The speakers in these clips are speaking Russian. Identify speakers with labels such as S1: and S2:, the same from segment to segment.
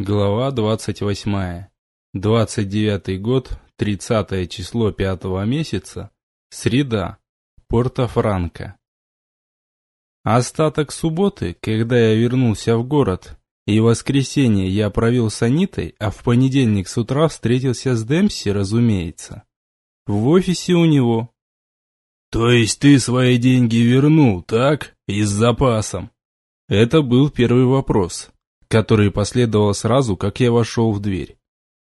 S1: Глава 28. 29 год, 30 число пятого месяца, среда, Порто-Франко. Остаток субботы, когда я вернулся в город, и воскресенье я провел с Анитой, а в понедельник с утра встретился с Демпси, разумеется. В офисе у него.
S2: «То есть ты свои деньги вернул, так? И с запасом?»
S1: Это был первый вопрос который последовал сразу, как я вошел в дверь.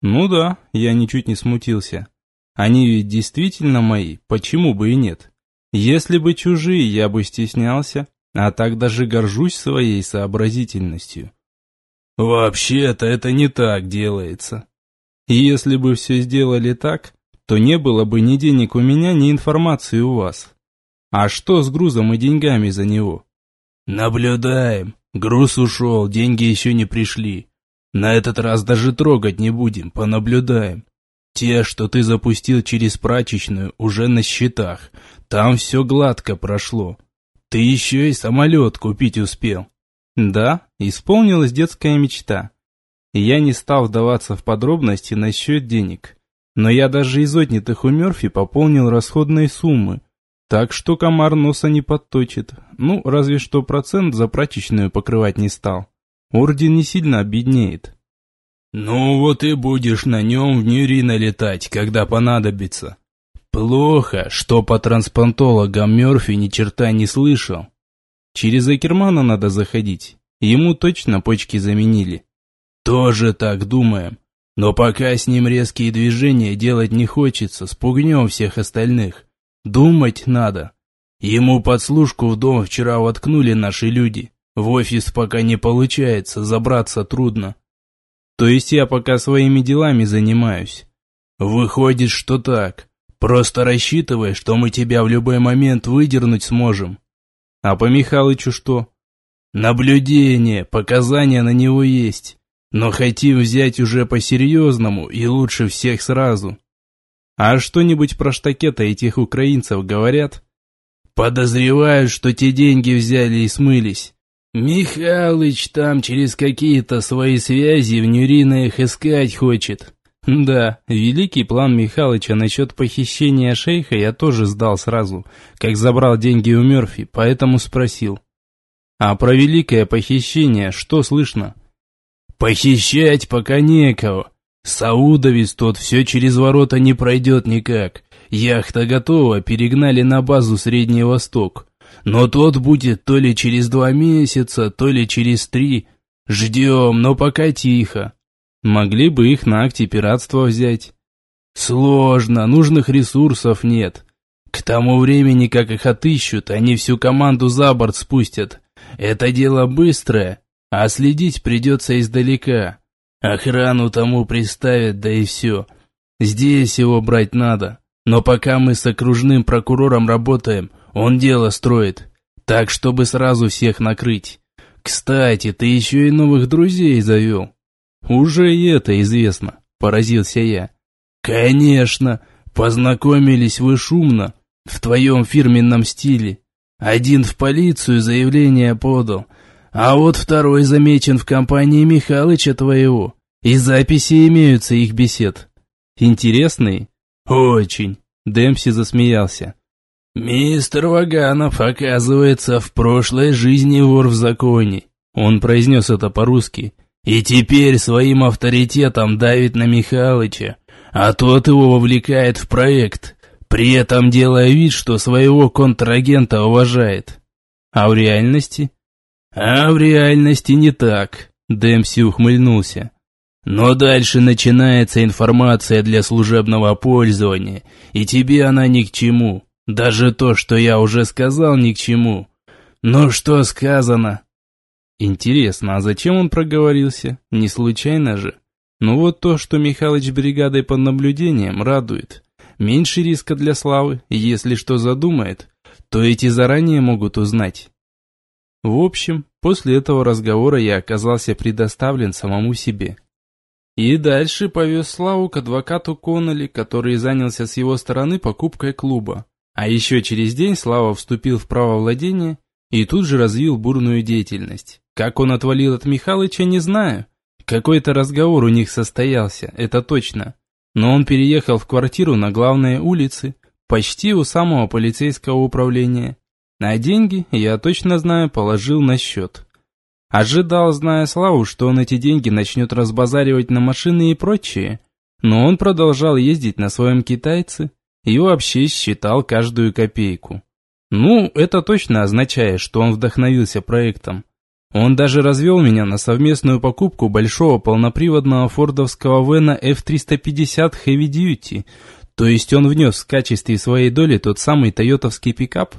S1: Ну да, я ничуть не смутился. Они ведь действительно мои, почему бы и нет? Если бы чужие, я бы стеснялся, а так даже горжусь своей сообразительностью.
S2: Вообще-то это не так делается.
S1: И если бы все сделали так, то не было бы ни денег у меня, ни информации у вас. А что с грузом и деньгами за него?
S2: Наблюдаем. Груз ушел, деньги еще не пришли. На этот раз даже трогать не будем, понаблюдаем. Те, что ты запустил через прачечную, уже на счетах. Там все гладко прошло. Ты еще и самолет купить успел.
S1: Да, исполнилась детская мечта. Я не стал вдаваться в подробности насчет денег. Но я даже из отнятых у Мерфи пополнил расходные суммы, так что комар носа не подточит. Ну, разве что процент за прачечную покрывать не стал. Орден не сильно обеднеет.
S2: Ну вот и будешь на нем в Нюрина летать, когда понадобится. Плохо, что по трансплантологам Мерфи ни черта не слышал.
S1: Через Акермана надо заходить. Ему точно почки заменили.
S2: Тоже так думаем. Но пока с ним резкие движения делать не хочется, спугнем всех остальных. Думать надо. Ему подслушку в дом вчера воткнули наши люди. В офис пока не получается, забраться трудно.
S1: То есть я пока своими делами занимаюсь.
S2: Выходит, что так. Просто рассчитывай, что мы тебя в любой момент выдернуть сможем.
S1: А по Михалычу что?
S2: Наблюдение, показания на него есть. Но хотим взять уже по-серьезному и лучше всех сразу.
S1: А что-нибудь про штакета этих украинцев говорят?
S2: Подозревают, что те деньги взяли и смылись. Михалыч там через какие-то свои связи в Нюрина их искать хочет.
S1: Да, великий план Михалыча насчет похищения шейха я тоже сдал сразу, как забрал деньги у Мерфи, поэтому спросил. А про великое похищение что слышно?
S2: Похищать пока некого. Саудовец тот все через ворота не пройдет никак. Яхта готова, перегнали на базу Средний Восток. Но тот будет то ли через два месяца, то ли через три. Ждем, но пока тихо.
S1: Могли бы их на акте пиратства взять.
S2: Сложно, нужных ресурсов нет. К тому времени, как их отыщут, они всю команду за борт спустят. Это дело быстрое, а следить придется издалека. Охрану тому приставят, да и все. Здесь его брать надо. Но пока мы с окружным прокурором работаем, он дело строит. Так, чтобы сразу всех накрыть. Кстати, ты еще и новых друзей завел.
S1: Уже и это известно, поразился я.
S2: Конечно, познакомились вы шумно, в твоем фирменном стиле. Один в полицию заявление подал, а вот второй замечен в компании Михалыча твоего. И записи имеются их бесед.
S1: Интересный?
S2: Очень.
S1: Демпси засмеялся.
S2: «Мистер Ваганов, оказывается, в прошлой жизни вор в законе».
S1: Он произнес это по-русски.
S2: «И теперь своим авторитетом давит на Михалыча, а тот его вовлекает в проект, при этом делая вид, что своего контрагента уважает».
S1: «А в реальности?»
S2: А в реальности не так, Дэмси ухмыльнулся. Но дальше начинается информация для служебного пользования, и тебе она ни к чему. Даже то, что я уже сказал, ни к чему. Но что сказано?
S1: Интересно, а зачем он проговорился? Не случайно же? Ну вот то, что Михалыч бригадой под наблюдением, радует. Меньше риска для славы, если что задумает, то эти заранее могут узнать. В общем, после этого разговора я оказался предоставлен самому себе. И дальше повез Славу к адвокату Конноли, который занялся с его стороны покупкой клуба. А еще через день Слава вступил в право владения и тут же развил бурную деятельность. Как он отвалил от Михалыча, не знаю. Какой-то разговор у них состоялся, это точно. Но он переехал в квартиру на главной улице, почти у самого полицейского управления. А деньги, я точно знаю, положил на счет. Ожидал, зная Славу, что он эти деньги начнет разбазаривать на машины и прочее. Но он продолжал ездить на своем китайце и вообще считал каждую копейку. Ну, это точно означает, что он вдохновился проектом. Он даже развел меня на совместную покупку большого полноприводного фордовского Вена F350 Heavy Duty, то есть он внес в качестве своей доли тот самый тойотовский пикап,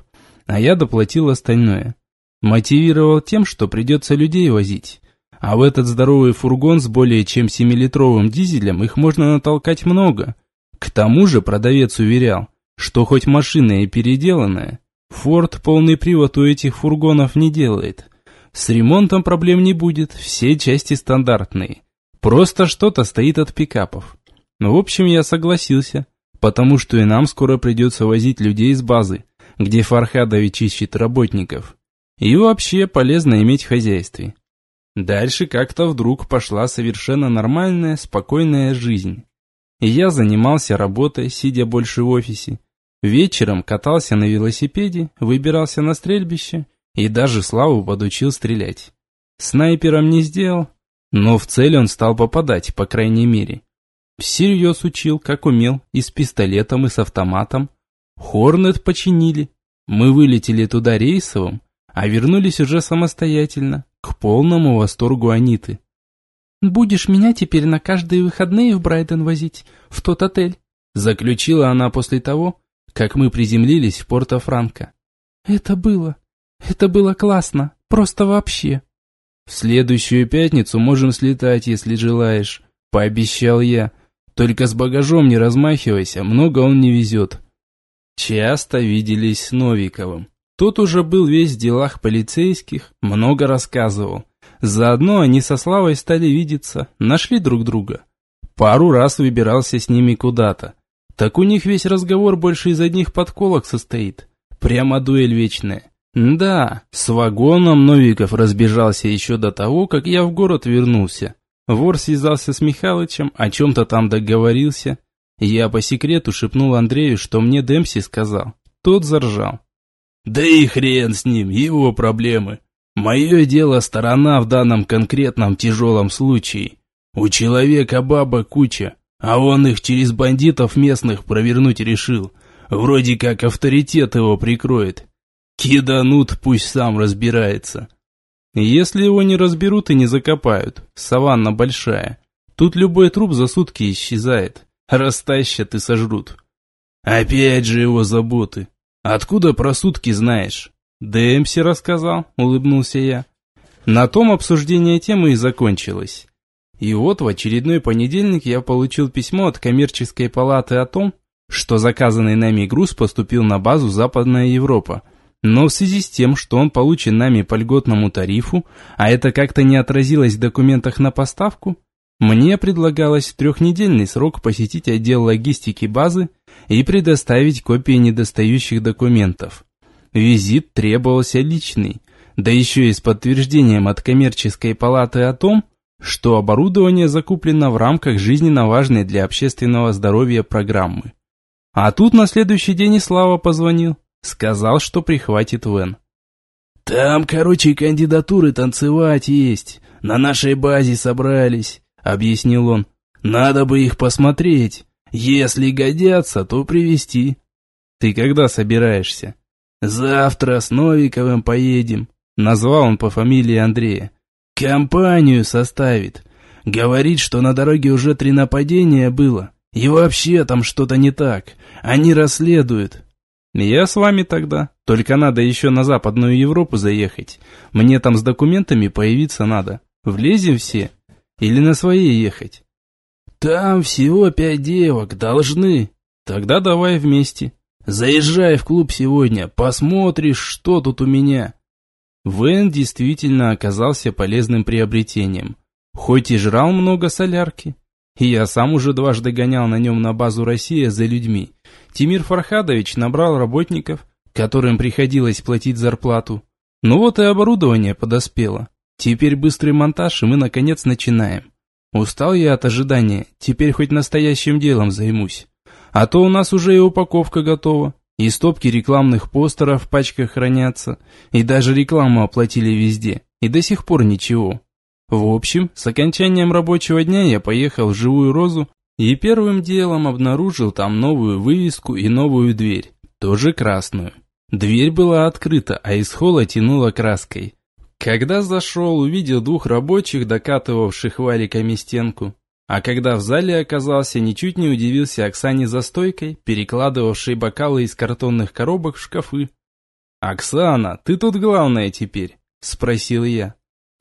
S1: а я доплатил остальное. Мотивировал тем, что придется людей возить. А в этот здоровый фургон с более чем 7-литровым дизелем их можно натолкать много. К тому же продавец уверял, что хоть машина и переделанная, Форд полный привод у этих фургонов не делает. С ремонтом проблем не будет, все части стандартные. Просто что-то стоит от пикапов. Ну, в общем, я согласился, потому что и нам скоро придется возить людей с базы, где Фархадович ищет работников. И вообще полезно иметь в хозяйстве. Дальше как-то вдруг пошла совершенно нормальная, спокойная жизнь. Я занимался работой, сидя больше в офисе. Вечером катался на велосипеде, выбирался на стрельбище и даже Славу подучил стрелять. Снайпером не сделал, но в цель он стал попадать, по крайней мере. Всерьез учил, как умел, и с пистолетом, и с автоматом. Хорнет починили. Мы вылетели туда рейсовым, а вернулись уже самостоятельно, к полному восторгу Аниты.
S3: «Будешь меня теперь на каждые выходные в Брайден возить, в тот отель»,
S1: заключила она после того, как мы приземлились в Порто-Франко.
S3: «Это было, это было классно, просто вообще».
S1: «В следующую пятницу можем слетать, если желаешь», — пообещал я. «Только с багажом не размахивайся, много он не везет». Часто виделись с Новиковым. Тот уже был весь в делах полицейских, много рассказывал. Заодно они со Славой стали видеться, нашли друг друга. Пару раз выбирался с ними куда-то. Так у них весь разговор больше из одних подколок состоит. Прямо дуэль вечная. Да, с вагоном Новиков разбежался еще до того, как я в город вернулся. Вор связался с Михалычем, о чем-то там договорился. Я по секрету шепнул Андрею, что мне Демси сказал. Тот заржал. Да и хрен с ним, его проблемы. Мое дело сторона в данном конкретном тяжелом случае. У человека баба куча, а он их через бандитов местных провернуть решил. Вроде как авторитет его прикроет. Киданут, пусть сам разбирается. Если его не разберут и не закопают, саванна большая. Тут любой труп за сутки исчезает. Растащат и сожрут. Опять же его заботы. «Откуда про сутки знаешь?» «Дэмси рассказал», — улыбнулся я. На том обсуждение темы и закончилось. И вот в очередной понедельник я получил письмо от коммерческой палаты о том, что заказанный нами груз поступил на базу Западная Европа. Но в связи с тем, что он получен нами по льготному тарифу, а это как-то не отразилось в документах на поставку, мне предлагалось трехнедельный срок посетить отдел логистики базы и предоставить копии недостающих документов. Визит требовался личный, да еще и с подтверждением от коммерческой палаты о том, что оборудование закуплено в рамках жизненно важной для общественного здоровья программы. А тут на следующий день и Слава позвонил, сказал, что прихватит Вен. «Там, короче, кандидатуры танцевать есть, на нашей базе собрались», — объяснил он. «Надо бы их посмотреть». Если годятся, то привезти. Ты когда собираешься? Завтра с Новиковым поедем. Назвал он по фамилии Андрея. Компанию составит. Говорит, что на дороге уже три нападения было. И вообще там что-то не так. Они расследуют. Я с вами тогда. Только надо еще на Западную Европу заехать. Мне там с документами появиться надо. Влезем все? Или на своей ехать? «Там всего пять девок, должны». «Тогда давай вместе. Заезжай в клуб сегодня, посмотришь, что тут у меня». Вен действительно оказался полезным приобретением. Хоть и жрал много солярки. И я сам уже дважды гонял на нем на базу «Россия» за людьми. Тимир Фархадович набрал работников, которым приходилось платить зарплату. Ну вот и оборудование подоспело. Теперь быстрый монтаж, и мы наконец начинаем. Устал я от ожидания, теперь хоть настоящим делом займусь. А то у нас уже и упаковка готова, и стопки рекламных постеров в пачках хранятся, и даже рекламу оплатили везде, и до сих пор ничего. В общем, с окончанием рабочего дня я поехал в Живую Розу и первым делом обнаружил там новую вывеску и новую дверь, тоже красную. Дверь была открыта, а из холла тянуло краской. Когда зашел, увидел двух рабочих, докатывавших валиками стенку. А когда в зале оказался, ничуть не удивился Оксане за стойкой, перекладывавшей бокалы из картонных коробок в шкафы. «Оксана, ты тут главная теперь?» – спросил я.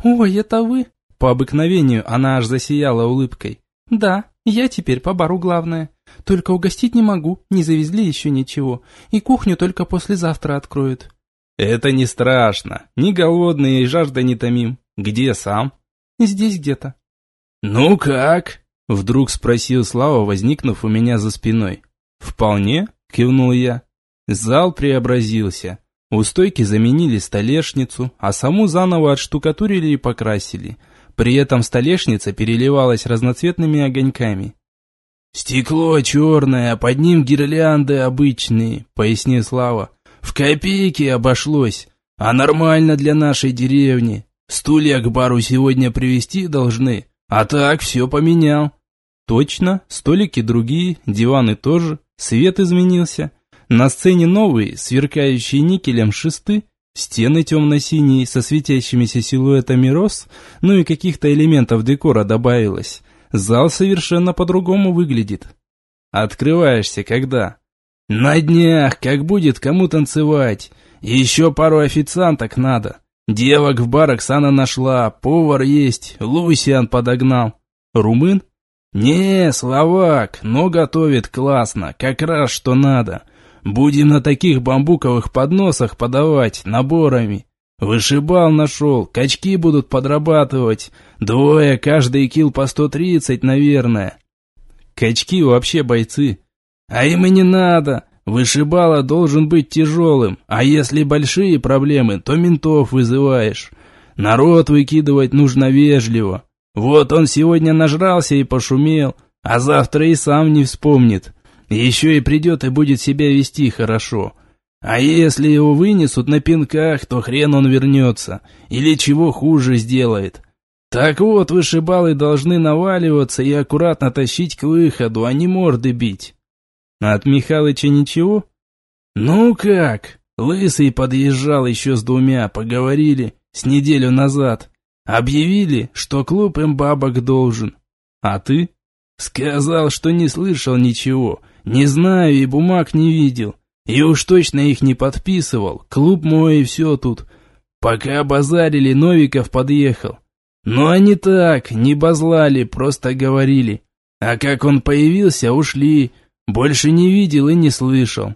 S3: «Ой, это вы?»
S1: По обыкновению она аж засияла улыбкой.
S3: «Да, я теперь по бару главная. Только угостить не могу, не завезли еще ничего. И кухню только послезавтра откроют».
S1: «Это не страшно. Ни голодные и жажда не томим. Где сам?»
S3: «Здесь где-то».
S1: «Ну как?» — вдруг спросил Слава, возникнув у меня за спиной. «Вполне?» — кивнул я. Зал преобразился. У стойки заменили столешницу, а саму заново отштукатурили и покрасили. При этом столешница переливалась разноцветными огоньками. «Стекло черное, под ним гирлянды обычные», — пояснил Слава. В копейки обошлось, а нормально для нашей деревни. Стулья к бару сегодня привезти должны, а так все поменял. Точно, столики другие, диваны тоже, свет изменился. На сцене новые, сверкающие никелем шесты, стены темно-синие со светящимися силуэтами роз, ну и каких-то элементов декора добавилось. Зал совершенно по-другому выглядит. Открываешься когда?
S2: На днях, как будет кому танцевать. Еще пару официанток надо. Девок в бар Оксана нашла, повар есть, Лусиан подогнал.
S1: Румын?
S2: Не, словак, но готовит классно, как раз что надо. Будем на таких бамбуковых подносах подавать, наборами. Вышибал нашел, качки будут подрабатывать. Двое, каждый кил по 130, наверное.
S1: Качки вообще бойцы.
S2: А им и не надо. Вышибала должен быть тяжелым, а если большие проблемы, то ментов вызываешь. Народ выкидывать нужно вежливо. Вот он сегодня нажрался и пошумел, а завтра и сам не вспомнит. Еще и придет и будет себя вести хорошо. А если его вынесут на пинках, то хрен он вернется. Или чего хуже сделает. Так вот, вышибалы должны наваливаться и аккуратно тащить к выходу, а не морды бить.
S1: От Михалыча ничего?
S2: Ну как? Лысый подъезжал еще с двумя, поговорили, с неделю назад. Объявили, что клуб им бабок должен.
S1: А ты?
S2: Сказал, что не слышал ничего, не знаю и бумаг не видел. И уж точно их не подписывал, клуб мой и все тут. Пока базарили, Новиков подъехал. Но они так, не базлали, просто говорили. А как он появился, ушли, больше не видел и не слышал.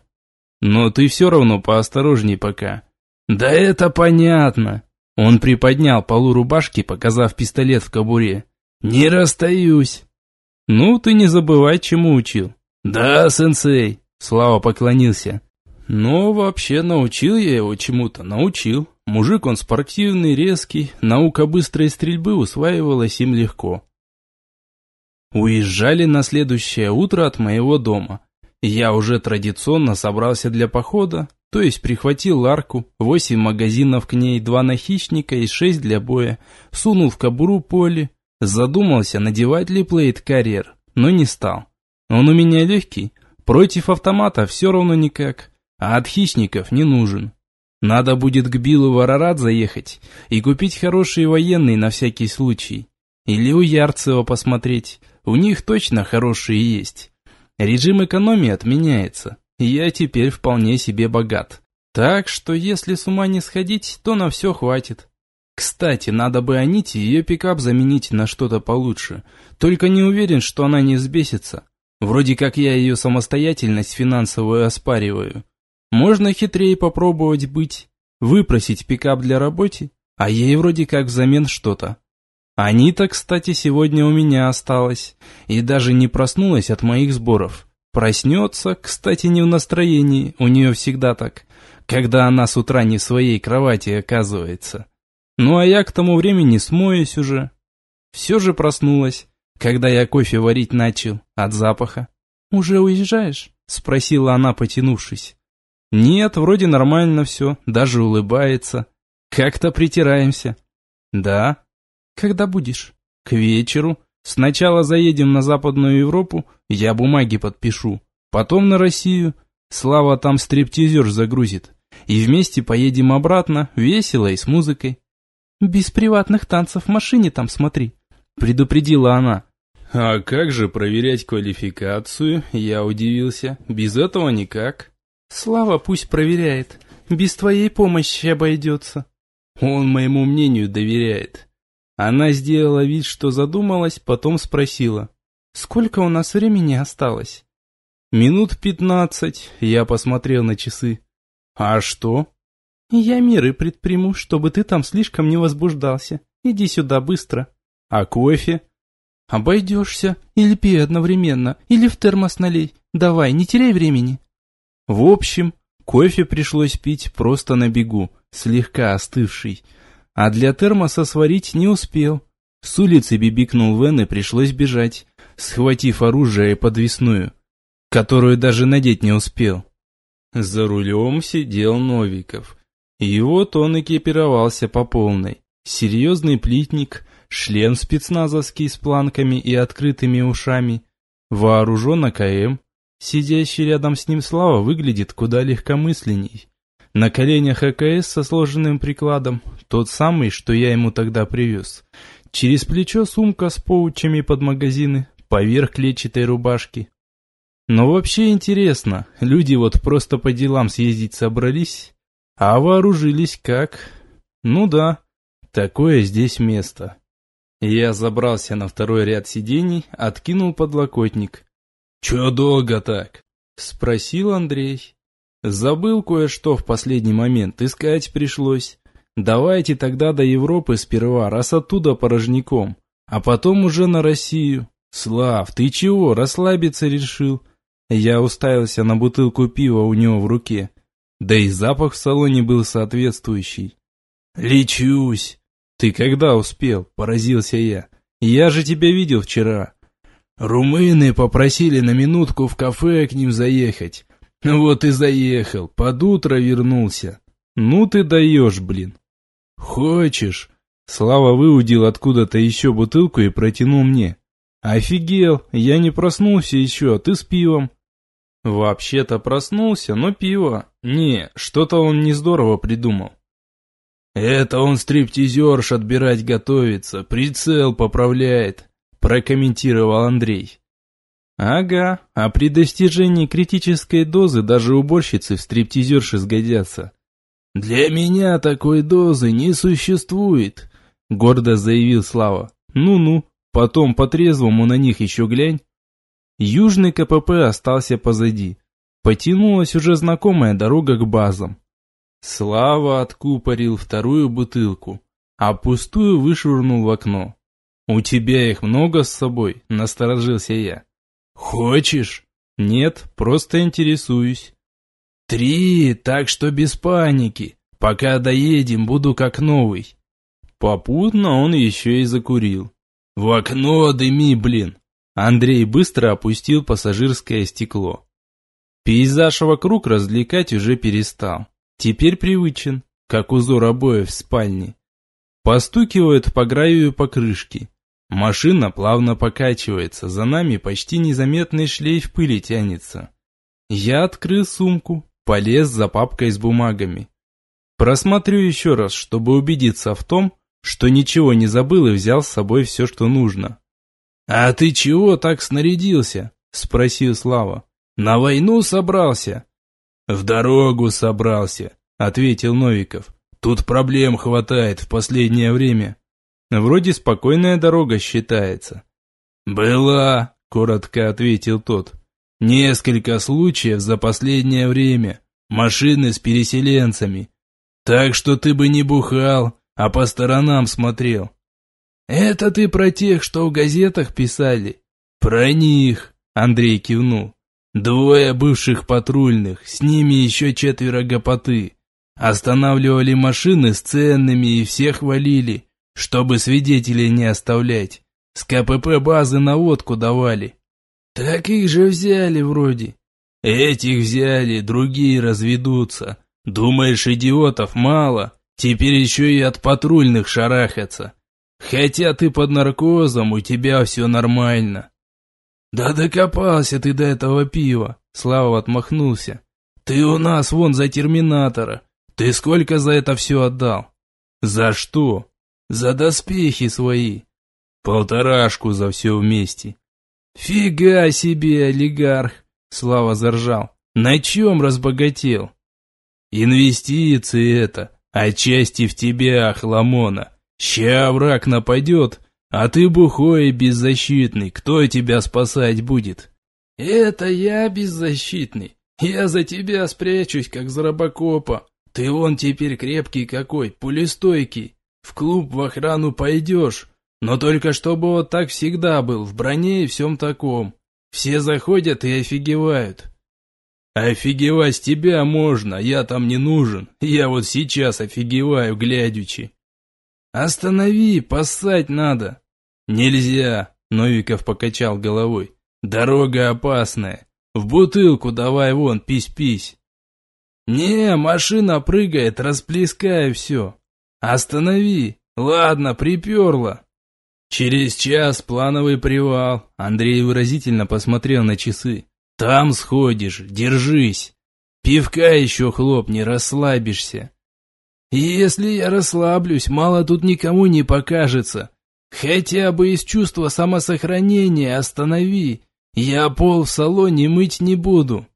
S1: Но ты все равно поосторожней пока.
S2: Да это понятно.
S1: Он приподнял полу рубашки, показав пистолет в кобуре.
S2: Не расстаюсь.
S1: Ну, ты не забывай, чему учил.
S2: Да, сенсей.
S1: Слава поклонился. Но вообще научил я его чему-то, научил. Мужик он спортивный, резкий, наука быстрой стрельбы усваивалась им легко. Уезжали на следующее утро от моего дома. Я уже традиционно собрался для похода, то есть прихватил ларку, восемь магазинов к ней, два на хищника и шесть для боя, сунул в кобуру поле, задумался, надевать ли плейт-карьер, но не стал. Он у меня легкий, против автомата все равно никак, а от хищников не нужен. Надо будет к Биллу в заехать и купить хороший военный на всякий случай. Или у Ярцева посмотреть, у них точно хорошие есть. Режим экономии отменяется, я теперь вполне себе богат. Так что если с ума не сходить, то на все хватит. Кстати, надо бы Аните ее пикап заменить на что-то получше. Только не уверен, что она не взбесится. Вроде как я ее самостоятельность финансовую оспариваю. Можно хитрее попробовать быть. Выпросить пикап для работы, а ей вроде как взамен что-то. Анита, кстати, сегодня у меня осталась и даже не проснулась от моих сборов. Проснется, кстати, не в настроении, у нее всегда так, когда она с утра не в своей кровати оказывается. Ну а я к тому времени смоюсь уже. Все же проснулась, когда я кофе варить начал, от запаха.
S3: «Уже уезжаешь?»
S1: – спросила она, потянувшись. «Нет, вроде нормально все, даже улыбается. Как-то притираемся». «Да».
S3: «Когда будешь?»
S1: «К вечеру. Сначала заедем на Западную Европу, я бумаги подпишу. Потом на Россию. Слава там стриптизер загрузит. И вместе поедем обратно, весело и с музыкой».
S3: «Без приватных танцев в машине там смотри», –
S1: предупредила она. «А как же проверять квалификацию?» Я удивился. «Без этого никак».
S3: «Слава пусть проверяет. Без твоей помощи обойдется».
S1: Он моему мнению доверяет. Она сделала вид, что задумалась, потом спросила.
S3: «Сколько у нас времени осталось?»
S1: «Минут пятнадцать», я посмотрел на часы. «А что?»
S3: «Я меры предприму, чтобы ты там слишком не возбуждался. Иди сюда быстро».
S1: «А кофе?»
S3: Обойдешься. Или пей одновременно, или в термос налей. Давай, не теряй времени.
S1: В общем, кофе пришлось пить просто на бегу, слегка остывший. А для термоса сварить не успел. С улицы бибикнул Вен и пришлось бежать, схватив оружие подвесную, которую даже надеть не успел. За рулем сидел Новиков. И вот он экипировался по полной. Серьезный плитник, шлем спецназовский с планками и открытыми ушами, вооружен АКМ. Сидящий рядом с ним Слава выглядит куда легкомысленней. На коленях АКС со сложенным прикладом, тот самый, что я ему тогда привез. Через плечо сумка с поучами под магазины, поверх клетчатой рубашки. Но вообще интересно, люди вот просто по делам съездить собрались, а вооружились как? Ну да, такое здесь место. Я забрался на второй ряд сидений, откинул подлокотник. «Чё долго так?» — спросил Андрей. «Забыл кое-что в последний момент, искать пришлось. Давайте тогда до Европы сперва, раз оттуда порожняком, а потом уже на Россию. Слав, ты чего, расслабиться решил?» Я уставился на бутылку пива у него в руке. Да и запах в салоне был соответствующий. «Лечусь!» «Ты когда успел?» – поразился я. «Я же тебя видел вчера». «Румыны попросили на минутку в кафе к ним заехать. Вот и заехал, под утро вернулся». «Ну ты даешь, блин». «Хочешь?» Слава выудил откуда-то еще бутылку и протянул мне. «Офигел, я не проснулся еще, а ты с пивом». «Вообще-то проснулся, но пиво. Не, что-то он не здорово придумал». «Это он стриптизерш отбирать готовится, прицел поправляет», прокомментировал Андрей. «Ага, а при достижении критической дозы даже уборщицы в стриптизерши сгодятся». «Для меня такой дозы не существует», — гордо заявил Слава. «Ну-ну, потом по-трезвому на них еще глянь». Южный КПП остался позади. Потянулась уже знакомая дорога к базам. Слава откупорил вторую бутылку, а пустую вышвырнул в окно. «У тебя их много с собой?» – насторожился я. «Хочешь?» «Нет, просто интересуюсь». «Три, так что без паники. Пока доедем, буду как новый». Попутно он еще и закурил. «В окно дыми, блин!» Андрей быстро опустил пассажирское стекло. Пейзаж вокруг развлекать уже перестал. Теперь привычен, как узор обоев в спальне. Постукивают по гравию покрышки. Машина плавно покачивается, за нами почти незаметный шлейф пыли тянется. Я открыл сумку, полез за папкой с бумагами. Просмотрю еще раз, чтобы убедиться в том, что ничего не забыл и взял с собой все, что нужно. «А ты чего так снарядился?» – спросил Слава. «На войну собрался?» «В дорогу собрался», — ответил Новиков. «Тут проблем хватает в последнее время». «Вроде спокойная дорога считается». «Была», — коротко ответил тот. «Несколько случаев за последнее время. Машины с переселенцами. Так что ты бы не бухал, а по сторонам смотрел». «Это ты про тех, что в газетах писали?» «Про них», — Андрей кивнул. Двое бывших патрульных, с ними еще четверо гопоты. Останавливали машины с ценными и всех валили, чтобы свидетелей не оставлять.
S2: С КПП базы наводку давали. Так их же взяли вроде. Этих взяли, другие разведутся. Думаешь, идиотов мало? Теперь еще и от патрульных шарахаться. Хотя ты под наркозом, у тебя все нормально. Да докопался ты до этого пива, Слава отмахнулся. Ты у нас вон за терминатора. Ты сколько за это все отдал? За что? За доспехи свои. Полторашку за все вместе. Фига себе, олигарх, Слава заржал. На чем разбогател? Инвестиции это, отчасти в тебя, Хламона. Ща враг нападет, а ты бухой и беззащитный, кто тебя спасать будет? Это я беззащитный. Я за тебя спрячусь, как за рабокопа. Ты вон теперь крепкий какой, пулестойкий. В клуб в охрану пойдешь, но только чтобы вот так всегда был, в броне и всем таком. Все заходят и офигевают. Офигевать тебя можно, я там не нужен. Я вот сейчас офигеваю, глядячи. Останови, поссать надо. Нельзя, Новиков покачал головой. Дорога опасная. В бутылку давай вон, пись-пись. Не, машина прыгает, расплескай все. Останови. Ладно, приперла. Через час плановый привал. Андрей выразительно посмотрел на часы. Там сходишь, держись. Пивка еще хлопни, расслабишься. И если я расслаблюсь, мало тут никому не покажется. Хотя бы из чувства самосохранения останови. Я пол в салоне мыть не буду.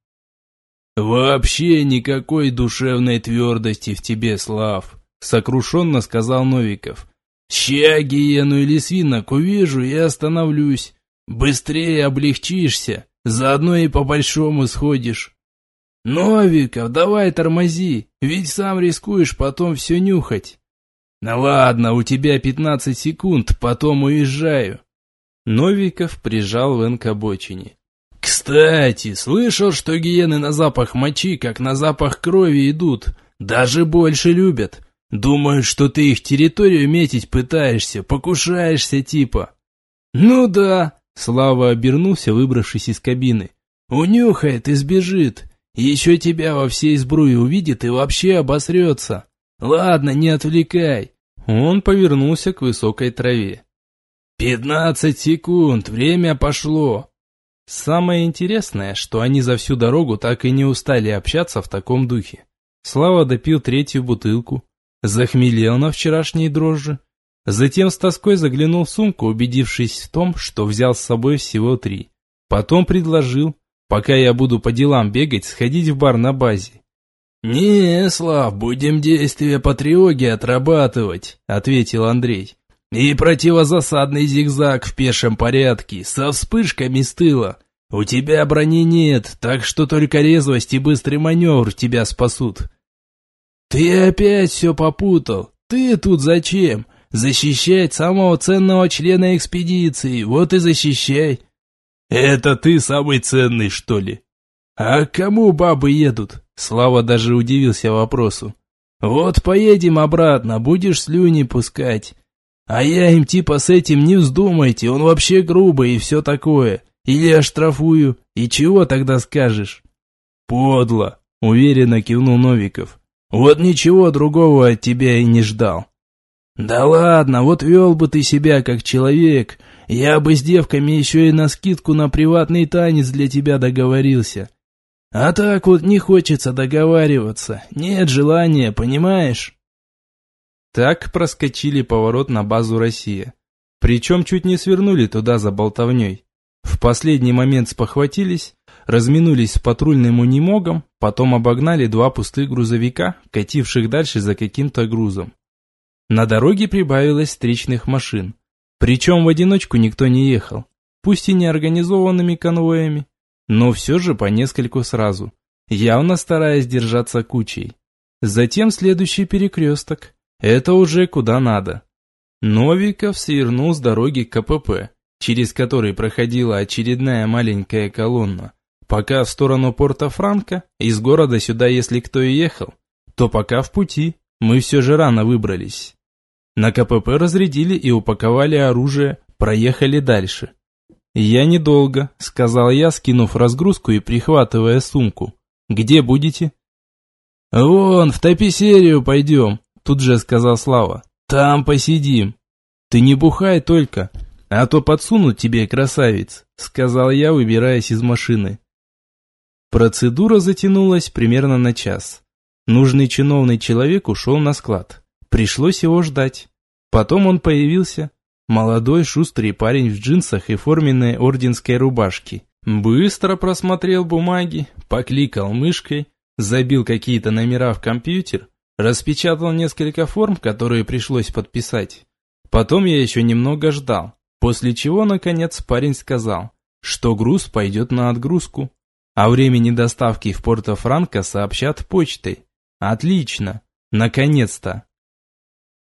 S2: Вообще никакой душевной твердости в тебе, Слав, сокрушенно сказал Новиков. Ща гиену или свинок увижу и остановлюсь. Быстрее облегчишься. Заодно и по-большому сходишь. Новиков, давай тормози, ведь сам рискуешь потом все нюхать. Ну ладно, у тебя пятнадцать секунд, потом уезжаю.
S1: Новиков прижал Вен к обочине.
S2: Кстати, слышал, что гиены на запах мочи, как на запах крови идут. Даже больше любят. Думают, что ты их территорию метить пытаешься, покушаешься типа. Ну да, Слава обернулся, выбравшись из кабины. «Унюхает и сбежит. Еще тебя во всей сбруе увидит и вообще обосрется. Ладно, не отвлекай».
S1: Он повернулся к высокой траве.
S2: «Пятнадцать секунд, время пошло».
S1: Самое интересное, что они за всю дорогу так и не устали общаться в таком духе. Слава допил третью бутылку, захмелел на вчерашней дрожжи, Затем с тоской заглянул в сумку, убедившись в том, что взял с собой всего три. Потом предложил, пока я буду по делам бегать, сходить в бар на базе.
S2: «Не, Слав, будем действия по тревоге отрабатывать», — ответил Андрей. «И противозасадный зигзаг в пешем порядке, со вспышками с тыла. У тебя брони нет, так что только резвость и быстрый маневр тебя спасут». «Ты опять все попутал. Ты тут зачем? Защищать самого ценного члена экспедиции, вот и защищай. Это ты самый ценный, что ли? А к кому бабы едут? Слава даже удивился вопросу. Вот поедем обратно, будешь слюни пускать. А я им типа с этим не вздумайте, он вообще грубый и все такое. Или оштрафую, и чего тогда скажешь? Подло, уверенно кивнул Новиков. Вот ничего другого от тебя и не ждал. «Да ладно, вот вел бы ты себя как человек. Я бы с девками еще и на скидку на приватный танец для тебя договорился. А так вот не хочется договариваться, нет желания, понимаешь?»
S1: Так проскочили поворот на базу «Россия». Причем чуть не свернули туда за болтовней. В последний момент спохватились, разминулись с патрульным унимогом, потом обогнали два пустых грузовика, кативших дальше за каким-то грузом. На дороге прибавилось встречных машин. Причем в одиночку никто не ехал, пусть и не организованными конвоями, но все же по нескольку сразу, явно стараясь держаться кучей. Затем следующий перекресток. Это уже куда надо. Новиков свернул с дороги к КПП, через который проходила очередная маленькая колонна. Пока в сторону порта Франка, из города сюда если кто и ехал, то пока в пути, мы все же рано выбрались. На КПП разрядили и упаковали оружие, Проехали дальше. «Я недолго», — сказал я, скинув разгрузку и прихватывая сумку. «Где будете?»
S2: «Вон, в тописерию пойдем», — тут же сказал Слава. «Там посидим».
S1: «Ты не бухай только, а то подсунут тебе, красавец», — сказал я, выбираясь из машины. Процедура затянулась примерно на час. Нужный чиновный человек ушел на склад. Пришлось его ждать. Потом он появился. Молодой шустрый парень в джинсах и форменной орденской рубашке. Быстро просмотрел бумаги, покликал мышкой, забил какие-то номера в компьютер, распечатал несколько форм, которые пришлось подписать. Потом я еще немного ждал, после чего, наконец, парень сказал, что груз пойдет на отгрузку. О времени доставки в Порто-Франко сообщат почтой. Отлично, наконец-то.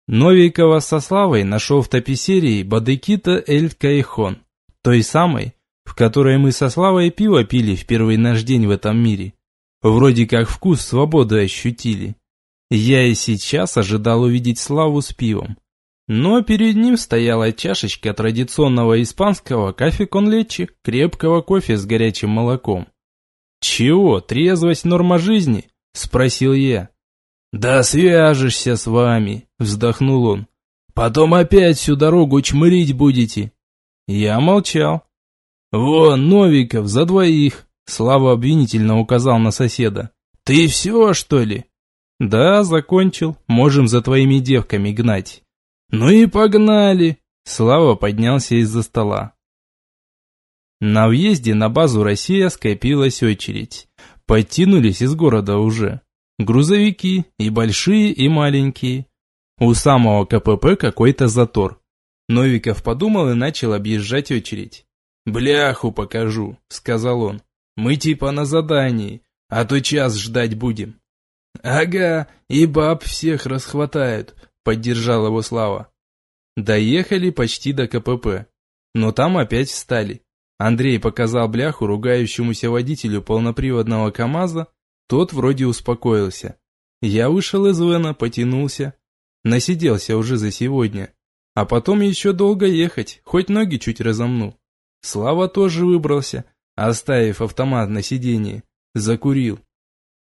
S1: Новикова со Славой нашел в тописерии Бадекита Эль Кайхон, той самой, в которой мы со Славой пиво пили в первый наш день в этом мире. Вроде как вкус свободы ощутили. Я и сейчас ожидал увидеть Славу с пивом. Но перед ним стояла чашечка традиционного испанского кофе кон крепкого кофе с горячим молоком. «Чего, трезвость норма жизни?» – спросил я.
S2: «Да свяжешься с вами», — вздохнул он. «Потом опять всю дорогу чмырить будете».
S1: Я молчал.
S2: «Вон, Новиков, за двоих», — Слава обвинительно указал на соседа. «Ты все, что ли?»
S1: «Да, закончил. Можем за твоими девками гнать».
S2: «Ну и погнали!»
S1: Слава поднялся из-за стола. На въезде на базу Россия скопилась очередь. Подтянулись из города уже. Грузовики, и большие, и маленькие. У самого КПП какой-то затор. Новиков подумал и начал объезжать очередь.
S2: «Бляху покажу», — сказал он. «Мы типа на задании, а то час ждать будем». «Ага, и баб всех расхватают», — поддержал его Слава.
S1: Доехали почти до КПП, но там опять встали. Андрей показал бляху ругающемуся водителю полноприводного КамАЗа, тот вроде успокоился. Я вышел из Вена, потянулся. Насиделся уже за сегодня. А потом еще долго ехать, хоть ноги чуть разомну. Слава тоже выбрался, оставив автомат на сиденье. Закурил.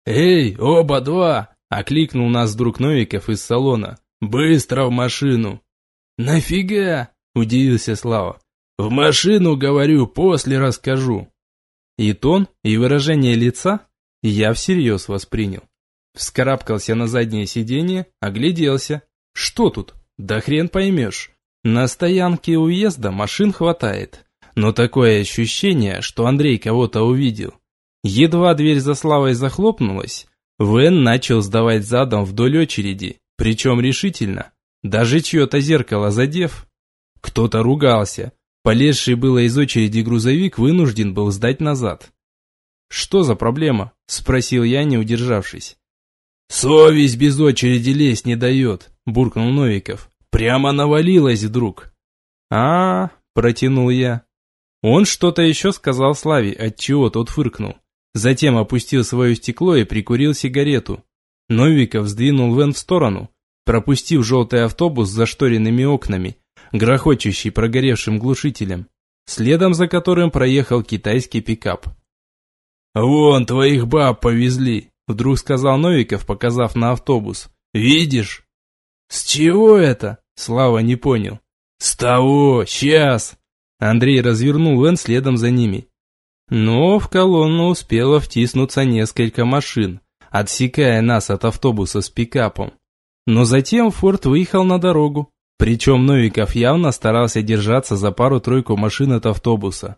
S2: «Эй, оба два!»
S1: – окликнул нас друг Новиков из салона.
S2: «Быстро в машину!»
S1: «Нафига?» – удивился Слава.
S2: «В машину, говорю, после расскажу».
S1: И тон, и выражение лица я всерьез воспринял. Вскарабкался на заднее сиденье, огляделся. Что тут? Да хрен поймешь. На стоянке уезда машин хватает. Но такое ощущение, что Андрей кого-то увидел. Едва дверь за Славой захлопнулась, Вен начал сдавать задом вдоль очереди, причем решительно, даже чье-то зеркало задев. Кто-то ругался. Полезший было из очереди грузовик вынужден был сдать назад. «Что за проблема?» – спросил я, не удержавшись.
S2: «Совесть без очереди лезть не дает», – буркнул Новиков. «Прямо навалилась вдруг».
S1: А, -а, -а протянул я. Он что-то еще сказал Славе, отчего тот фыркнул. Затем опустил свое стекло и прикурил сигарету. Новиков сдвинул Вен в сторону, пропустив желтый автобус с зашторенными окнами, грохочущий прогоревшим глушителем, следом за которым проехал китайский пикап.
S2: «Вон, твоих баб повезли», — вдруг сказал Новиков, показав на автобус. «Видишь?»
S1: «С чего это?» — Слава не понял.
S2: «С того, сейчас!»
S1: Андрей развернул Вен следом за ними. Но в колонну успело втиснуться несколько машин, отсекая нас от автобуса с пикапом. Но затем Форд выехал на дорогу, причем Новиков явно старался держаться за пару-тройку машин от автобуса.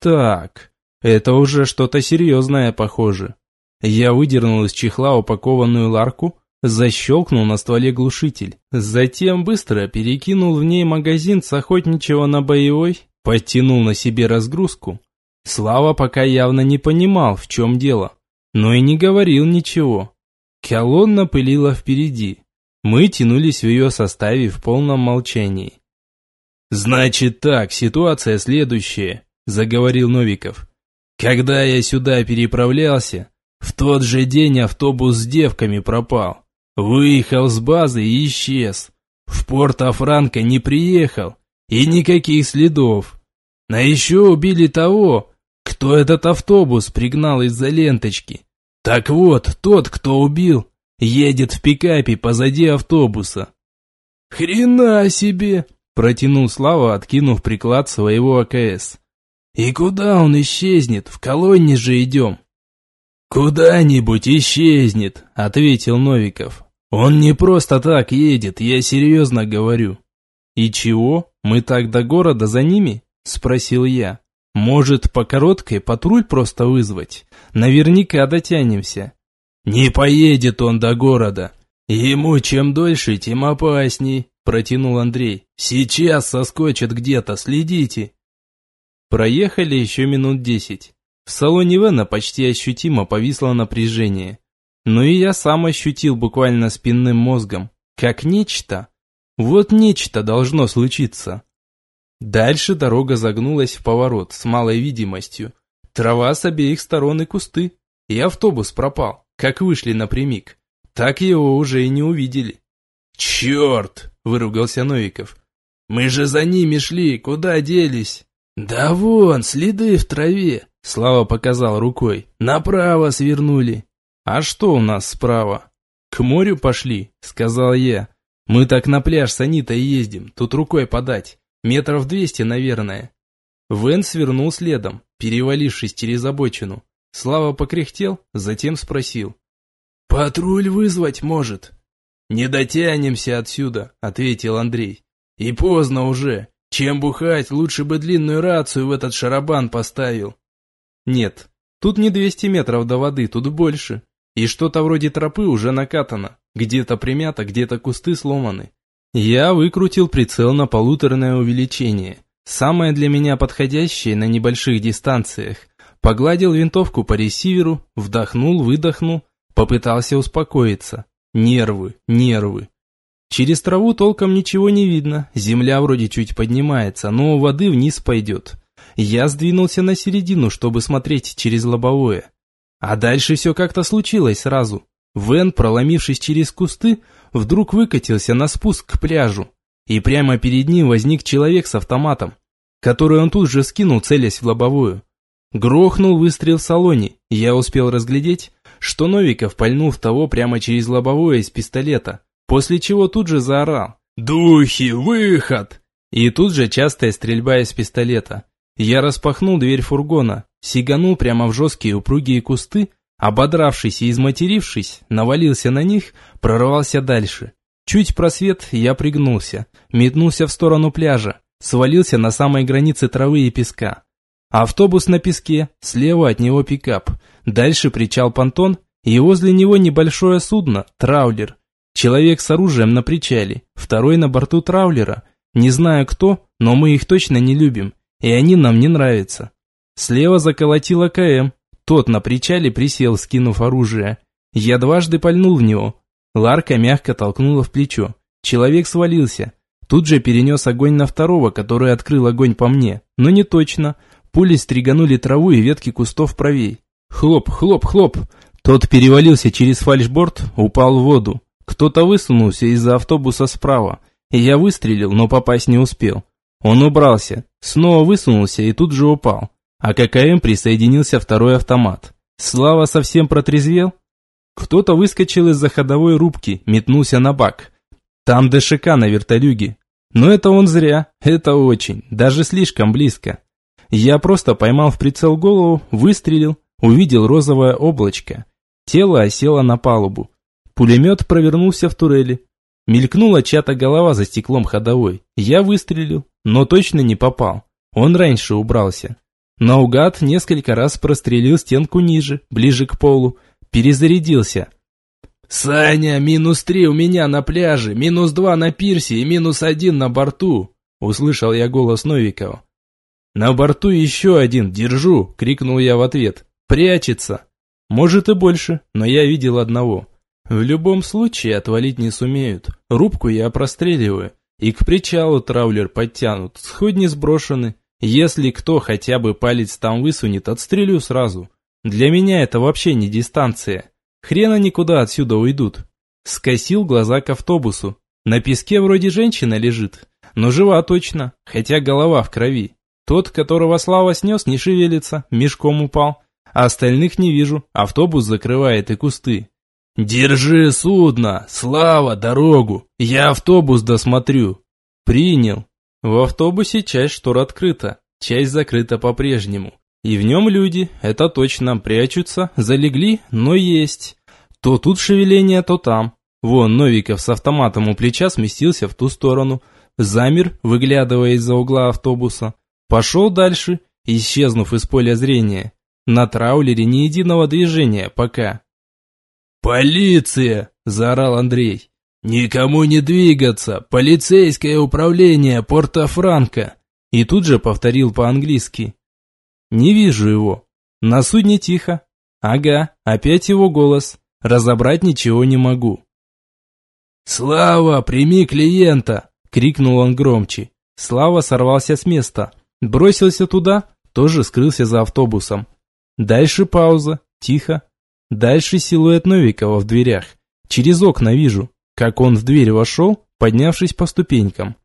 S1: Так, это уже что-то серьезное, похоже. Я выдернул из чехла упакованную ларку, защелкнул на стволе глушитель. Затем быстро перекинул в ней магазин с охотничьего на боевой, подтянул на себе разгрузку. Слава пока явно не понимал, в чем дело, но и не говорил ничего. Колонна пылила впереди. Мы тянулись в ее составе в полном молчании.
S2: «Значит так, ситуация следующая», – заговорил Новиков. Когда я сюда переправлялся, в тот же день автобус с девками пропал. Выехал с базы и исчез. В Порто-Франко не приехал. И никаких следов. А еще убили того, кто этот автобус пригнал из-за ленточки. Так вот, тот, кто убил, едет в пикапе позади автобуса. «Хрена себе!» – протянул Слава, откинув приклад своего АКС. «И куда он исчезнет? В колонне же идем!» «Куда-нибудь исчезнет», — ответил Новиков. «Он не просто так едет, я серьезно говорю».
S1: «И чего? Мы так до города за ними?» — спросил я. «Может, по короткой патруль просто вызвать? Наверняка дотянемся».
S2: «Не поедет он до города. Ему чем дольше, тем опасней», — протянул Андрей. «Сейчас соскочит где-то, следите».
S1: Проехали еще минут десять. В салоне Вена почти ощутимо повисло напряжение. Но и я сам ощутил буквально спинным мозгом, как нечто. Вот нечто должно случиться. Дальше дорога загнулась в поворот с малой видимостью. Трава с обеих сторон и кусты. И автобус пропал, как вышли напрямик. Так его уже и не увидели.
S2: «Черт!» – выругался Новиков. «Мы же за ними шли, куда делись?» «Да вон, следы в траве!» Слава показал рукой. «Направо свернули».
S1: «А что у нас справа?» «К морю пошли», — сказал я. «Мы так на пляж с Анитой ездим, тут рукой подать. Метров двести, наверное». Вен свернул следом, перевалившись через обочину. Слава покряхтел, затем спросил.
S2: «Патруль вызвать может?» «Не дотянемся отсюда», — ответил Андрей. «И поздно уже. Чем бухать, лучше бы длинную рацию в этот шарабан поставил».
S1: Нет, тут не 200 метров до воды, тут больше. И что-то вроде тропы уже накатано. Где-то примято, где-то кусты сломаны. Я выкрутил прицел на полуторное увеличение. Самое для меня подходящее на небольших дистанциях. Погладил винтовку по ресиверу, вдохнул, выдохнул, попытался успокоиться. Нервы, нервы. Через траву толком ничего не видно, земля вроде чуть поднимается, но воды вниз пойдет. Я сдвинулся на середину, чтобы смотреть через лобовое. А дальше все как-то случилось сразу. Вен, проломившись через кусты, вдруг выкатился на спуск к пляжу. И прямо перед ним возник человек с автоматом, который он тут же скинул, целясь в лобовую. Грохнул выстрел в салоне, я успел разглядеть, что Новиков пальнул в того прямо через лобовое из пистолета, после чего тут же заорал «Духи, выход!» И тут же частая стрельба из пистолета. Я распахнул дверь фургона, сиганул прямо в жесткие упругие кусты, ободравшись и изматерившись, навалился на них, прорвался дальше. Чуть просвет, я пригнулся, метнулся в сторону пляжа, свалился на самой границе травы и песка. Автобус на песке, слева от него пикап, дальше причал понтон, и возле него небольшое судно, траулер. Человек с оружием на причале, второй на борту траулера. Не знаю кто, но мы их точно не любим и они нам не нравятся. Слева заколотила КМ. Тот на причале присел, скинув оружие. Я дважды пальнул в него. Ларка мягко толкнула в плечо. Человек свалился. Тут же перенес огонь на второго, который открыл огонь по мне. Но не точно. Пули стриганули траву и ветки кустов правей. Хлоп, хлоп, хлоп. Тот перевалился через фальшборд, упал в воду. Кто-то высунулся из-за автобуса справа. Я выстрелил, но попасть не успел. Он убрался, снова высунулся и тут же упал. А к АКМ присоединился второй автомат. Слава совсем протрезвел? Кто-то выскочил из-за ходовой рубки, метнулся на бак. Там ДШК на вертолюге. Но это он зря, это очень, даже слишком близко. Я просто поймал в прицел голову, выстрелил, увидел розовое облачко. Тело осело на палубу. Пулемет провернулся в турели. Мелькнула чья-то голова за стеклом ходовой. Я выстрелил, но точно не попал. Он раньше убрался. Наугад несколько раз прострелил стенку ниже, ближе к полу. Перезарядился.
S2: «Саня, минус три у меня на пляже, минус два на пирсе и минус один на борту!» Услышал я голос Новикова.
S1: «На борту еще один, держу!» — крикнул я в ответ. «Прячется!» «Может и больше, но я видел одного. В любом случае отвалить не сумеют. Рубку я простреливаю. И к причалу траулер подтянут, сходни сброшены. Если кто хотя бы палец там высунет, отстрелю сразу. Для меня это вообще не дистанция. Хрена никуда отсюда уйдут. Скосил глаза к автобусу. На песке вроде женщина лежит. но жива точно, хотя голова в крови. Тот, которого Слава снес, не шевелится, мешком упал. А остальных не вижу, автобус закрывает и кусты. «Держи судно! Слава, дорогу! Я автобус досмотрю!» «Принял!» В автобусе часть штор открыта, часть закрыта по-прежнему. И в нем люди, это точно, прячутся, залегли, но есть. То тут шевеление, то там. Вон Новиков с автоматом у плеча сместился в ту сторону. Замер, выглядывая из-за угла автобуса. Пошел дальше, исчезнув из поля зрения. На траулере ни единого движения пока.
S2: «Полиция!» – заорал Андрей. «Никому не двигаться! Полицейское управление Порто-Франко!»
S1: И тут же повторил по-английски. «Не вижу его. На судне тихо. Ага, опять его голос. Разобрать ничего не могу».
S2: «Слава, прими клиента!» – крикнул он громче.
S1: Слава сорвался с места. Бросился туда, тоже скрылся за автобусом. Дальше пауза, тихо. Дальше силуэт Новикова в дверях. Через окна вижу, как он в дверь вошел, поднявшись по ступенькам.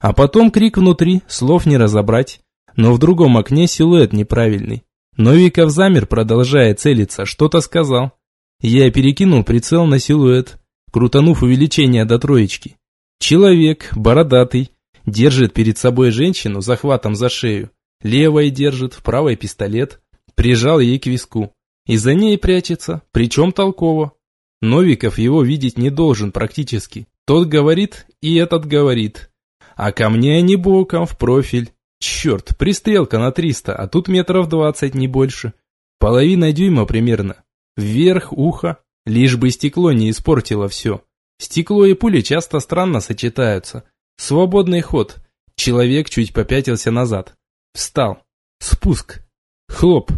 S1: А потом крик внутри, слов не разобрать. Но в другом окне силуэт неправильный. Новиков замер, продолжая целиться, что-то сказал. Я перекинул прицел на силуэт, крутанув увеличение до троечки. Человек, бородатый, держит перед собой женщину захватом за шею. Левой держит, правой пистолет. Прижал ей к виску. И за ней прячется, причем толково. Новиков его видеть не должен практически. Тот говорит, и этот говорит. А ко мне они боком, в профиль. Черт, пристрелка на 300, а тут метров 20, не больше. Половина дюйма примерно. Вверх ухо, лишь бы стекло не испортило все. Стекло и пули часто странно сочетаются. Свободный ход. Человек чуть попятился назад. Встал. Спуск. Хлоп.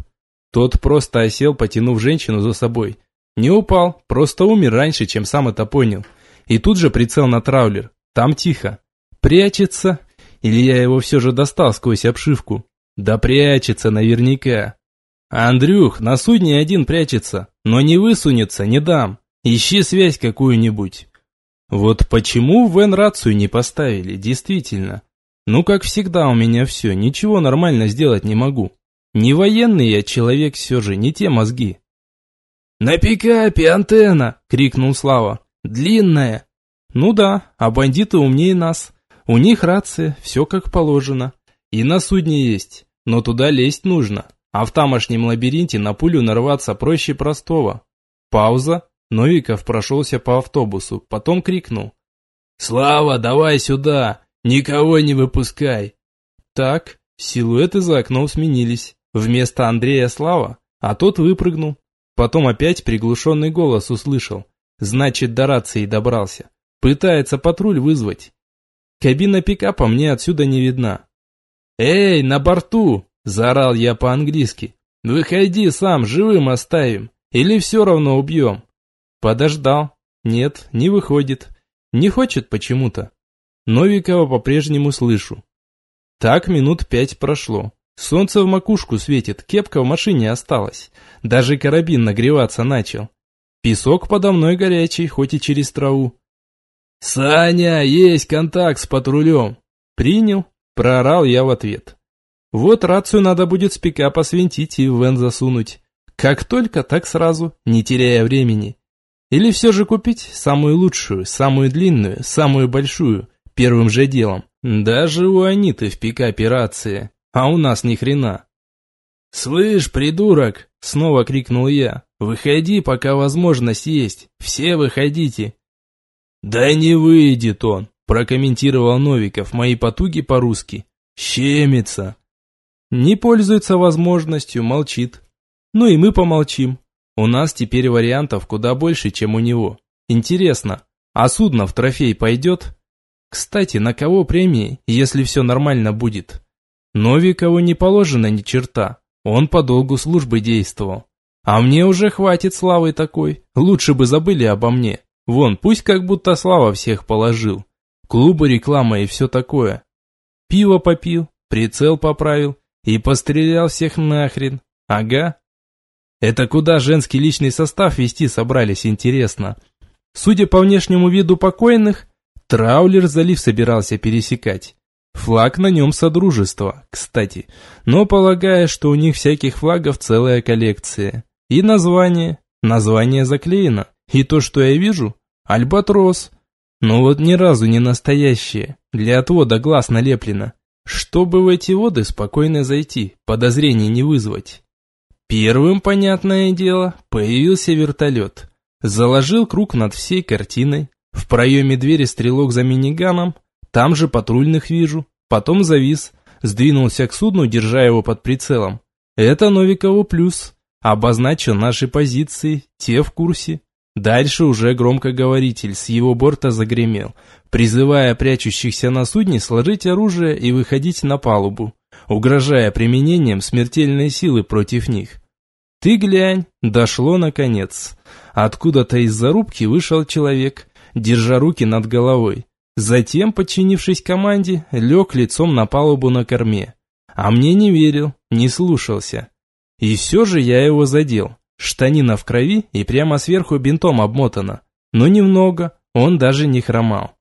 S1: Тот просто осел, потянув женщину за собой. Не упал, просто умер раньше, чем сам это понял. И тут же прицел на траулер. Там тихо. Прячется. Или я его все же достал сквозь обшивку? Да прячется наверняка. Андрюх, на судне один прячется, но не высунется, не дам. Ищи связь какую-нибудь. Вот почему в Вен рацию не поставили, действительно. Ну, как всегда у меня все, ничего нормально сделать не могу. Не военный я человек все же, не те мозги.
S2: «На пикапе антенна!» — крикнул Слава. «Длинная!»
S1: «Ну да, а бандиты умнее нас. У них рация, все как положено. И на судне есть, но туда лезть нужно. А в тамошнем лабиринте на пулю нарваться проще простого. Пауза. Новиков прошелся по автобусу, потом крикнул.
S2: «Слава, давай сюда! Никого не выпускай!»
S1: Так, силуэты за окном сменились. Вместо Андрея Слава, а тот выпрыгнул. Потом опять приглушенный голос услышал. Значит, до рации добрался. Пытается патруль вызвать. Кабина пикапа мне отсюда не видна. «Эй, на борту!» – заорал я по-английски. «Выходи сам, живым оставим. Или все равно убьем?» Подождал. Нет, не выходит. Не хочет почему-то. Новикова по-прежнему слышу. Так минут пять прошло. Солнце в макушку светит, кепка в машине осталась. Даже карабин нагреваться начал. Песок подо мной горячий, хоть и через траву.
S2: «Саня, есть контакт с патрулем!»
S1: «Принял», – проорал я в ответ. «Вот рацию надо будет с пикапа свинтить и в вен засунуть. Как только, так сразу, не теряя времени. Или все же купить самую лучшую, самую длинную, самую большую, первым же делом. Даже у Аниты в пикапе рация. А у нас ни хрена.
S2: «Слышь, придурок!» – снова крикнул я. «Выходи, пока возможность есть. Все выходите!»
S1: «Да не выйдет он!» – прокомментировал Новиков мои потуги по-русски. «Щемится!» Не пользуется возможностью, молчит. Ну и мы помолчим. У нас теперь вариантов куда больше, чем у него. Интересно, а судно в трофей пойдет? Кстати, на кого премии, если все нормально будет? Новикову не положено ни черта, он по долгу службы действовал. А мне уже хватит славы такой, лучше бы забыли обо мне. Вон, пусть как будто слава всех положил. Клубы, реклама и все такое. Пиво попил, прицел поправил и пострелял всех нахрен. Ага. Это куда женский личный состав вести собрались, интересно. Судя по внешнему виду покойных, Траулер залив собирался пересекать. Флаг на нем Содружество, кстати, но полагая, что у них всяких флагов целая коллекция. И название. Название заклеено. И то, что я вижу, альбатрос. Но вот ни разу не настоящее, для отвода глаз налеплено. Чтобы в эти воды спокойно зайти, подозрений не вызвать. Первым, понятное дело, появился вертолет. Заложил круг над всей картиной. В проеме двери стрелок за миниганом, там же патрульных вижу. Потом завис, сдвинулся к судну, держа его под прицелом. Это Новикову плюс. Обозначил наши позиции, те в курсе. Дальше уже громкоговоритель с его борта загремел, призывая прячущихся на судне сложить оружие и выходить на палубу, угрожая применением смертельной силы против них. Ты глянь, дошло наконец. Откуда-то из зарубки вышел человек, держа руки над головой. Затем, подчинившись команде, лег лицом на палубу на корме. А мне не верил, не слушался. И все же я его задел. Штанина в крови и прямо сверху бинтом обмотана. Но немного, он даже не хромал.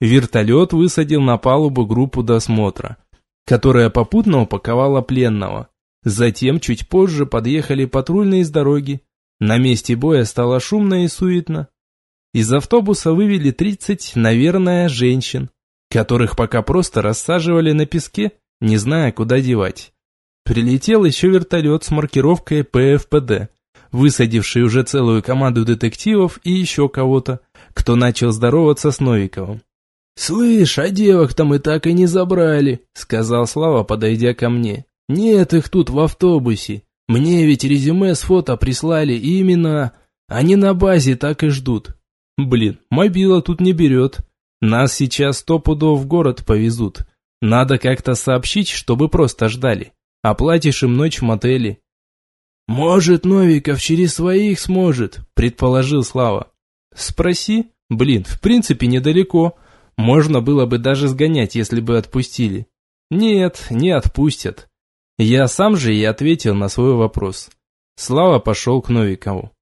S1: Вертолет высадил на палубу группу досмотра, которая попутно упаковала пленного. Затем чуть позже подъехали патрульные с дороги. На месте боя стало шумно и суетно. Из автобуса вывели 30, наверное, женщин, которых пока просто рассаживали на песке, не зная, куда девать. Прилетел еще вертолет с маркировкой ПФПД, высадивший уже целую команду детективов и еще кого-то, кто начал здороваться с Новиковым.
S2: «Слышь, а девок-то мы так и не забрали», — сказал Слава, подойдя ко мне. «Нет их тут в автобусе. Мне ведь резюме с фото прислали именно... Они на базе так и ждут».
S1: «Блин, мобила тут не берет. Нас сейчас сто пудов в город повезут. Надо как-то сообщить, чтобы просто ждали. Оплатишь им ночь в мотеле».
S2: «Может, Новиков через своих сможет», — предположил Слава.
S1: «Спроси. Блин, в принципе, недалеко. Можно было бы даже сгонять, если бы отпустили». «Нет, не отпустят». Я сам же и ответил на свой вопрос. Слава пошел к Новикову.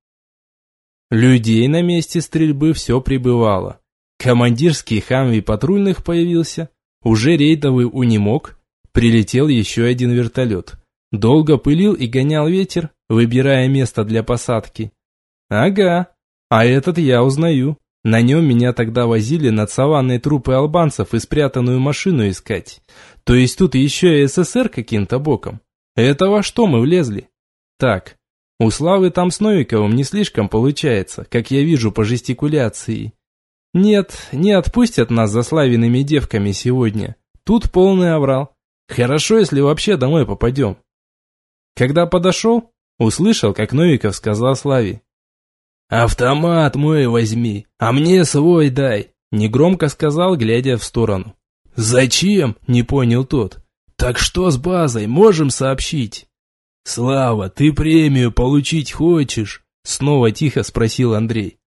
S1: Людей на месте стрельбы все прибывало. Командирский хамви патрульных появился, уже рейдовый унимок, прилетел еще один вертолет. Долго пылил и гонял ветер, выбирая место для посадки. Ага, а этот я узнаю. На нем меня тогда возили над саванной трупы албанцев и спрятанную машину искать. То есть тут еще и СССР каким-то боком. Это во что мы влезли? Так, у Славы там с Новиковым не слишком получается, как я вижу по жестикуляции. Нет, не отпустят нас за славиными девками сегодня. Тут полный оврал. Хорошо, если вообще домой попадем. Когда подошел, услышал, как Новиков сказал Славе.
S2: «Автомат мой возьми, а мне свой дай», негромко сказал, глядя в сторону. «Зачем?» – не понял тот. «Так что с базой, можем сообщить?» «Слава, ты премию получить хочешь?» Снова тихо спросил Андрей.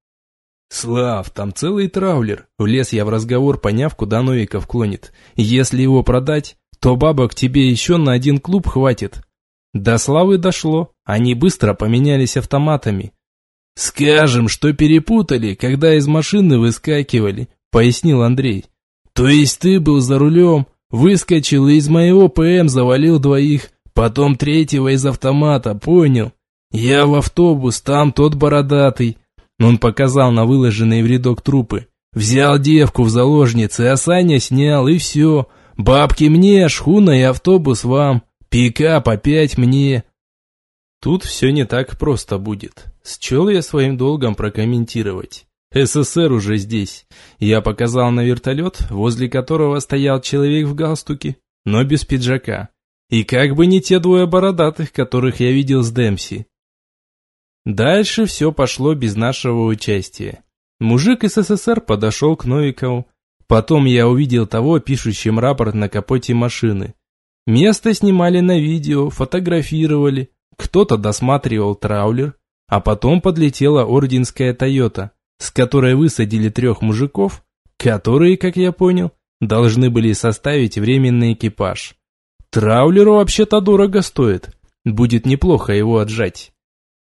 S1: «Слав, там целый траулер», — влез я в разговор, поняв, куда Новиков клонит. «Если его продать, то бабок тебе еще на один клуб хватит». До Славы дошло, они быстро поменялись автоматами.
S2: «Скажем, что перепутали, когда из машины выскакивали», — пояснил Андрей. «То есть ты был за рулем, выскочил и из моего ПМ завалил двоих, Потом третьего из автомата, понял? Я в автобус, там тот бородатый. Он показал на выложенные в рядок трупы. Взял девку в заложницы, а Саня снял, и все. Бабки мне, шхуна и автобус вам. Пикап опять мне.
S1: Тут все не так просто будет. Счел я своим долгом прокомментировать. СССР уже здесь. Я показал на вертолет, возле которого стоял человек в галстуке, но без пиджака. И как бы не те двое бородатых, которых я видел с Демси. Дальше все пошло без нашего участия. Мужик из СССР подошел к Новикову. Потом я увидел того, пишущим рапорт на капоте машины. Место снимали на видео, фотографировали. Кто-то досматривал траулер, а потом подлетела орденская Тойота, с которой высадили трех мужиков, которые, как я понял, должны были составить временный экипаж. Траулеру вообще-то дорого стоит. Будет неплохо его отжать.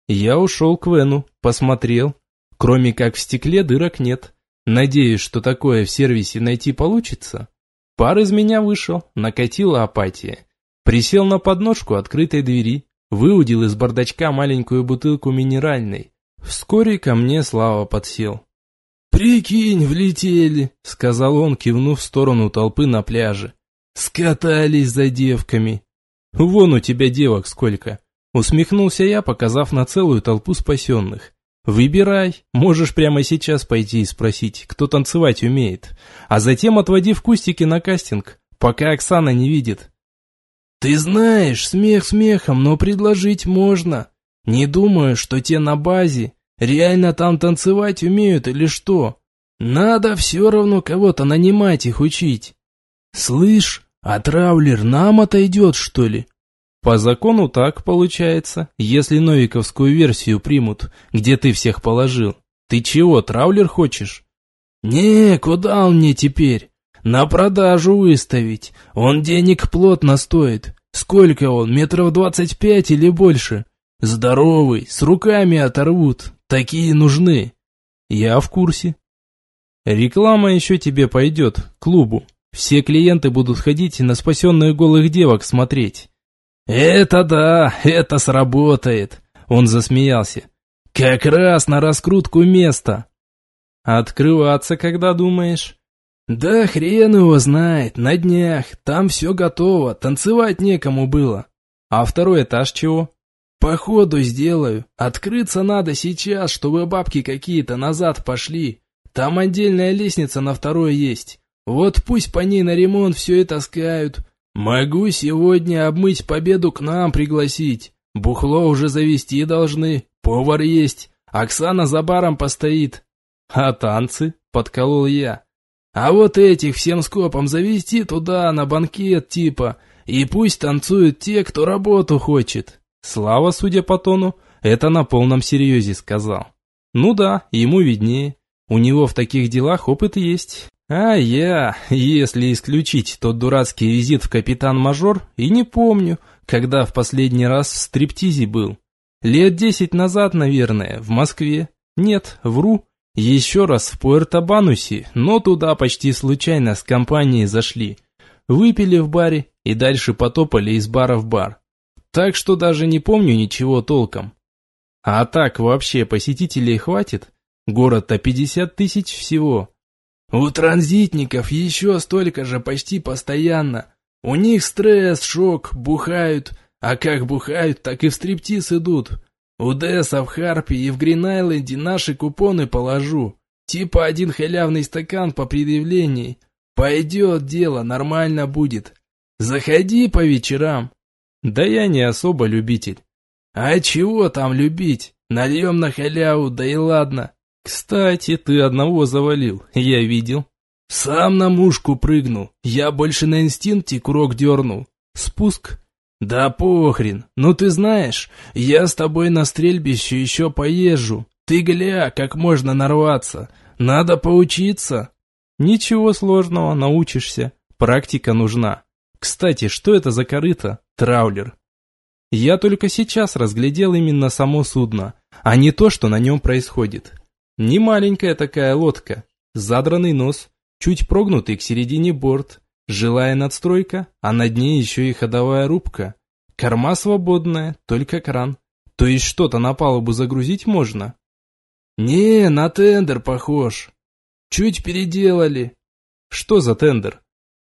S1: Я ушел к Вену, посмотрел. Кроме как в стекле дырок нет. Надеюсь, что такое в сервисе найти получится. Пар из меня вышел, накатила апатия. Присел на подножку открытой двери, выудил из бардачка маленькую бутылку минеральной. Вскоре ко мне Слава подсел.
S2: «Прикинь, влетели», — сказал он, кивнув в сторону толпы на пляже. «Скатались за девками».
S1: «Вон у тебя девок сколько», — усмехнулся я, показав на целую толпу спасенных. Выбирай, можешь прямо сейчас пойти и спросить, кто танцевать умеет, а затем отводи в кустики на кастинг, пока Оксана не видит.
S2: Ты знаешь, смех смехом, но предложить можно. Не думаю, что те на базе реально там танцевать умеют или что. Надо все равно кого-то нанимать их учить. Слышь, а травлер нам отойдет, что ли?
S1: По закону так получается, если новиковскую версию примут, где ты всех положил. Ты чего, траулер хочешь?
S2: Не, куда он мне теперь? На продажу выставить. Он денег плотно стоит. Сколько он, метров двадцать пять или больше? Здоровый, с руками оторвут. Такие нужны.
S1: Я в курсе. Реклама еще тебе пойдет, клубу. Все клиенты будут ходить и на спасенных голых девок смотреть.
S2: «Это да, это сработает!» Он засмеялся. «Как раз на раскрутку места!»
S1: «Открываться когда думаешь?»
S2: «Да хрен его знает, на днях, там все готово, танцевать некому было».
S1: «А второй этаж чего?»
S2: «По ходу сделаю. Открыться надо сейчас, чтобы бабки какие-то назад пошли. Там отдельная лестница на второй есть. Вот пусть по ней на ремонт все и таскают. «Могу сегодня обмыть победу к нам пригласить. Бухло уже завести должны, повар есть, Оксана за баром постоит».
S1: «А танцы?» – подколол я.
S2: «А вот этих всем скопом завести туда, на банкет типа, и пусть танцуют те, кто работу хочет».
S1: Слава, судя по тону, это на полном серьезе сказал. «Ну да, ему виднее. У него в таких делах опыт есть. А я, если исключить тот дурацкий визит в капитан-мажор, и не помню, когда в последний раз в стриптизе был. Лет десять назад, наверное, в Москве. Нет, вру. Еще раз в Пуэрто-Банусе, но туда почти случайно с компанией зашли. Выпили в баре и дальше потопали из бара в бар. Так что даже не помню ничего толком. А так вообще посетителей хватит? Город-то 50 тысяч всего.
S2: У транзитников еще столько же почти постоянно. У них стресс, шок, бухают, а как бухают, так и в стриптиз идут. У Десса в Харпе и в Грин-Айленде наши купоны положу. Типа один халявный стакан по предъявлении. Пойдет дело, нормально будет. Заходи по вечерам.
S1: Да я не особо любитель.
S2: А чего там любить? Нальем на халяву, да и ладно.
S1: «Кстати, ты одного завалил, я видел».
S2: «Сам на мушку прыгнул, я больше на инстинкте курок дернул. Спуск?» «Да похрен, ну ты знаешь, я с тобой на стрельбище еще поезжу. Ты гля, как можно нарваться. Надо поучиться».
S1: «Ничего сложного, научишься. Практика нужна. Кстати, что это за корыто, траулер?» Я только сейчас разглядел именно само судно, а не то, что на нем происходит. Не маленькая такая лодка, задранный нос, чуть прогнутый к середине борт, жилая надстройка, а над ней еще и ходовая рубка. Корма свободная, только кран. То есть что-то на палубу загрузить можно?
S2: Не, на тендер похож. Чуть переделали.
S1: Что за тендер?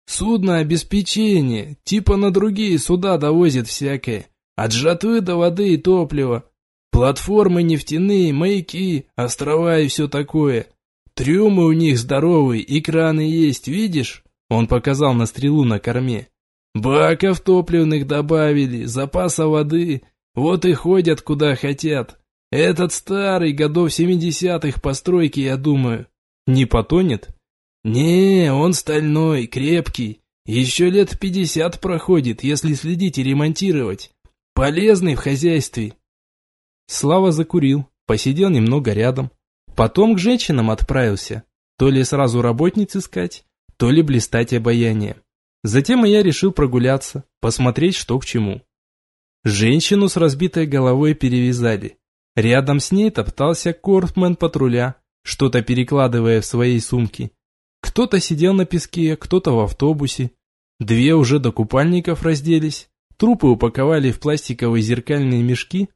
S2: Судно обеспечение, типа на другие суда довозят всякое. От жатвы до воды и топлива. Платформы нефтяные, маяки, острова и все такое. Трюмы у них здоровые, и краны есть, видишь? Он показал на стрелу на корме. Баков топливных добавили, запаса воды. Вот и ходят куда хотят. Этот старый, годов семидесятых постройки, я думаю.
S1: Не потонет?
S2: Не, он стальной, крепкий. Еще лет пятьдесят проходит, если следить и ремонтировать. Полезный в хозяйстве.
S1: Слава закурил, посидел немного рядом. Потом к женщинам отправился. То ли сразу работниц искать, то ли блистать обаяние. Затем и я решил прогуляться, посмотреть, что к чему. Женщину с разбитой головой перевязали. Рядом с ней топтался кортмен патруля, что-то перекладывая в своей сумке. Кто-то сидел на песке, кто-то в автобусе. Две уже до купальников разделись. Трупы упаковали в пластиковые зеркальные мешки.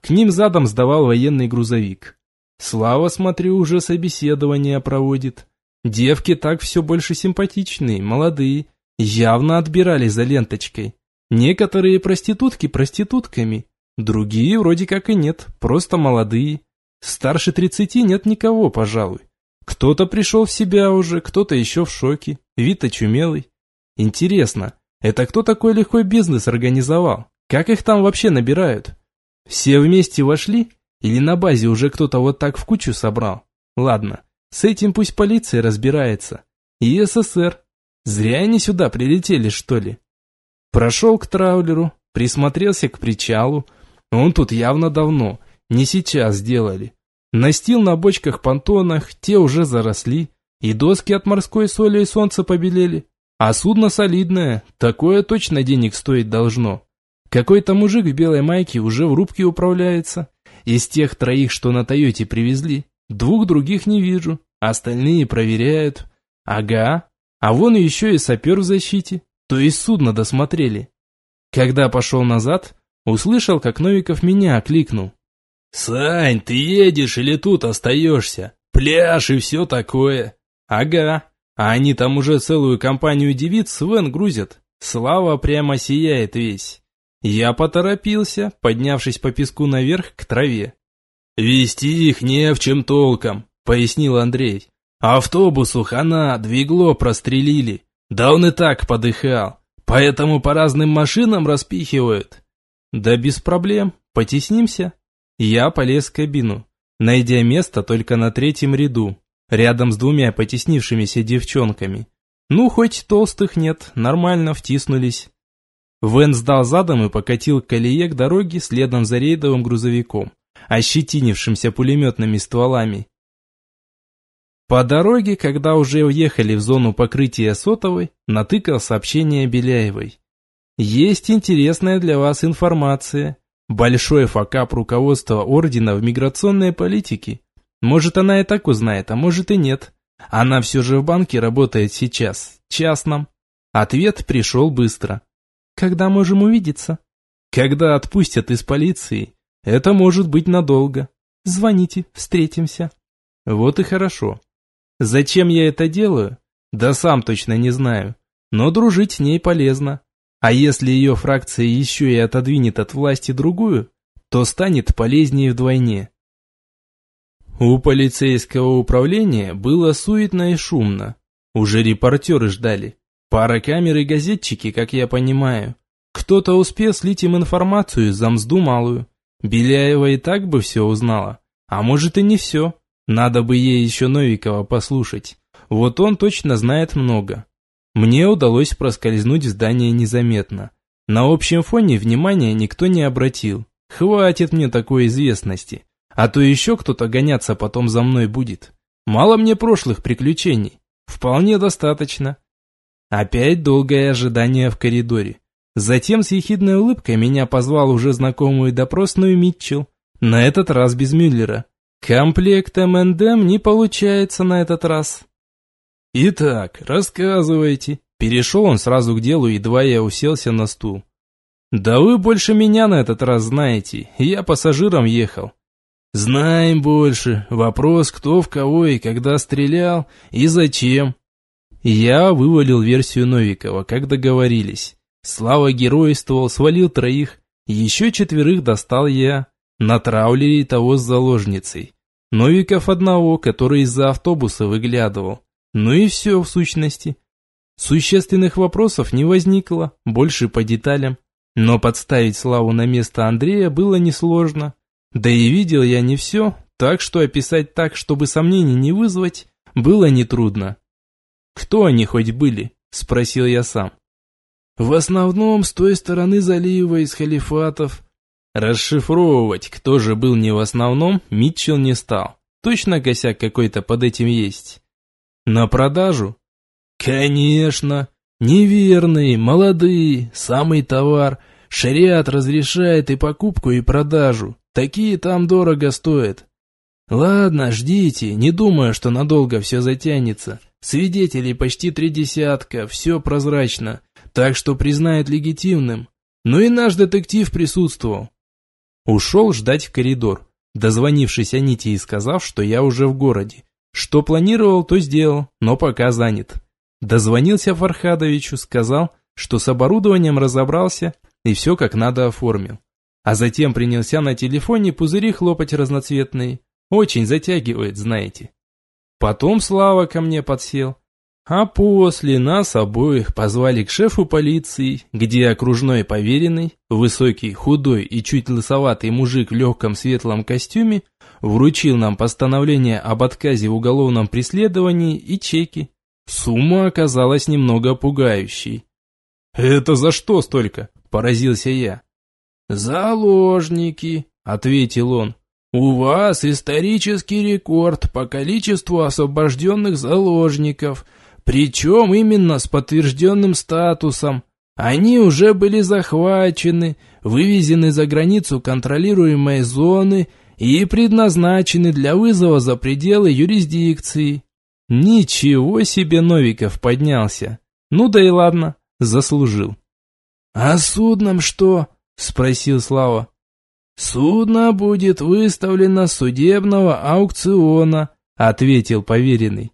S1: К ним задом сдавал военный грузовик. Слава, смотрю, уже собеседование проводит. Девки так все больше симпатичные, молодые, явно отбирали за ленточкой. Некоторые проститутки проститутками, другие вроде как и нет, просто молодые. Старше тридцати нет никого, пожалуй. Кто-то пришел в себя уже, кто-то еще в шоке, вид очумелый. Интересно, это кто такой лихой бизнес организовал? Как их там вообще набирают? Все вместе вошли? Или на базе уже кто-то вот так в кучу собрал? Ладно, с этим пусть полиция разбирается. И СССР. Зря они сюда прилетели, что ли? Прошел к траулеру, присмотрелся к причалу. Он тут явно давно, не сейчас сделали. Настил на бочках-понтонах, те уже заросли, и доски от морской соли и солнца побелели. А судно солидное, такое точно денег стоить должно. Какой-то мужик в белой майке уже в рубке управляется. Из тех троих, что на Тойоте привезли, двух других не вижу, остальные проверяют. Ага, а вон еще и сапер в защите, то есть судно досмотрели. Когда пошел назад, услышал, как Новиков меня окликнул.
S2: «Сань, ты едешь или тут остаешься? Пляж и все такое».
S1: «Ага, а они там уже целую компанию девиц с Вен грузят. Слава прямо сияет весь». Я поторопился, поднявшись по песку наверх к траве.
S2: «Вести их не в чем толком», — пояснил Андрей. «Автобусу хана, двигло прострелили. Да он и так подыхал. Поэтому по разным машинам распихивают».
S1: «Да без проблем, потеснимся». Я полез в кабину, найдя место только на третьем ряду, рядом с двумя потеснившимися девчонками. Ну, хоть толстых нет, нормально втиснулись. Вен сдал задом и покатил к колее к дороге следом за рейдовым грузовиком, ощетинившимся пулеметными стволами. По дороге, когда уже уехали в зону покрытия сотовой, натыкал сообщение Беляевой. Есть интересная для вас информация. Большой факап руководства ордена в миграционной политике. Может, она и так узнает, а может и нет. Она все же в банке работает сейчас, частном. Ответ пришел быстро. Когда можем увидеться? Когда отпустят из полиции. Это может быть надолго. Звоните, встретимся. Вот и хорошо. Зачем я это делаю? Да сам точно не знаю. Но дружить с ней полезно. А если ее фракция еще и отодвинет от власти другую, то станет полезнее вдвойне. У полицейского управления было суетно и шумно. Уже репортеры ждали. Пара камер и газетчики, как я понимаю. Кто-то успел слить им информацию за мзду малую. Беляева и так бы все узнала. А может и не все. Надо бы ей еще Новикова послушать. Вот он точно знает много. Мне удалось проскользнуть в здание незаметно. На общем фоне внимания никто не обратил. Хватит мне такой известности. А то еще кто-то гоняться потом за мной будет. Мало мне прошлых приключений. Вполне достаточно. Опять долгое ожидание в коридоре. Затем с ехидной улыбкой меня позвал уже знакомую допросную Митчелл. На этот раз без Мюллера. Комплект МНДМ не получается на этот раз. «Итак, рассказывайте». Перешел он сразу к делу, едва я уселся на стул. «Да вы больше меня на этот раз знаете, я пассажиром ехал». «Знаем больше. Вопрос, кто в кого и когда стрелял, и зачем». Я вывалил версию Новикова, как договорились. Слава геройствовал, свалил троих, еще четверых достал я. На траулере того с заложницей. Новиков одного, который из-за автобуса выглядывал. Ну и все в сущности. Существенных вопросов не возникло, больше по деталям. Но подставить Славу на место Андрея было несложно. Да и видел я не все, так что описать так, чтобы сомнений не вызвать, было нетрудно. «Кто они хоть были?» – спросил я сам. «В основном с той стороны залива из халифатов». Расшифровывать, кто же был не в основном, Митчелл не стал. Точно косяк какой-то под этим есть. На продажу? Конечно. Неверные, молодые, самый товар. Шариат разрешает и покупку, и продажу. Такие там дорого стоят.
S2: Ладно, ждите, не думаю, что надолго все затянется. Свидетелей почти три десятка, все прозрачно, так что признают легитимным. Ну и наш детектив присутствовал.
S1: Ушел ждать в коридор, дозвонившись Аните и сказав, что я уже в городе. Что планировал, то сделал, но пока занят. Дозвонился Фархадовичу, сказал, что с оборудованием разобрался и все как надо оформил. А затем принялся на телефоне пузыри хлопать разноцветные. Очень затягивает, знаете. Потом Слава ко мне подсел. А после нас обоих позвали к шефу полиции, где окружной поверенный, высокий, худой и чуть лысоватый мужик в легком светлом костюме, вручил нам постановление об отказе в уголовном преследовании и чеки. Сумма оказалась немного пугающей. «Это за что столько?» – поразился я.
S2: «Заложники», – ответил он. «У вас исторический рекорд по количеству освобожденных заложников, причем именно с подтвержденным статусом. Они уже были захвачены, вывезены за границу контролируемой зоны и предназначены для вызова за пределы юрисдикции».
S1: Ничего себе Новиков поднялся. Ну да и ладно, заслужил.
S2: «А судном что?» – спросил Слава. «Судно будет выставлено судебного аукциона», – ответил поверенный.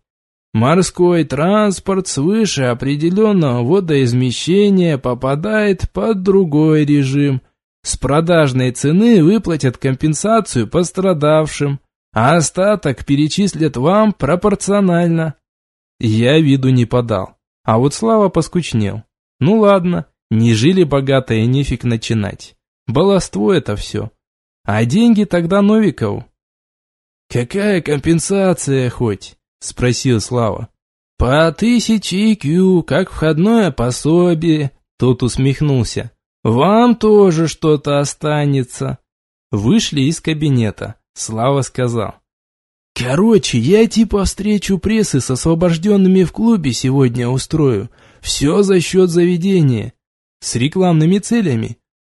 S2: «Морской транспорт свыше определенного водоизмещения попадает под другой режим. С продажной цены выплатят компенсацию пострадавшим, а остаток перечислят вам пропорционально».
S1: Я виду не подал, а вот Слава поскучнел. Ну ладно, не жили богато и нефиг начинать. Баловство это все. А деньги тогда Новикову.
S2: «Какая компенсация хоть?» – спросил Слава. «По тысяче IQ, как входное пособие», – тот усмехнулся. «Вам тоже что-то останется».
S1: Вышли из кабинета. Слава сказал.
S2: «Короче, я типа встречу прессы с освобожденными в клубе сегодня устрою. Все за счет заведения.
S1: С рекламными целями.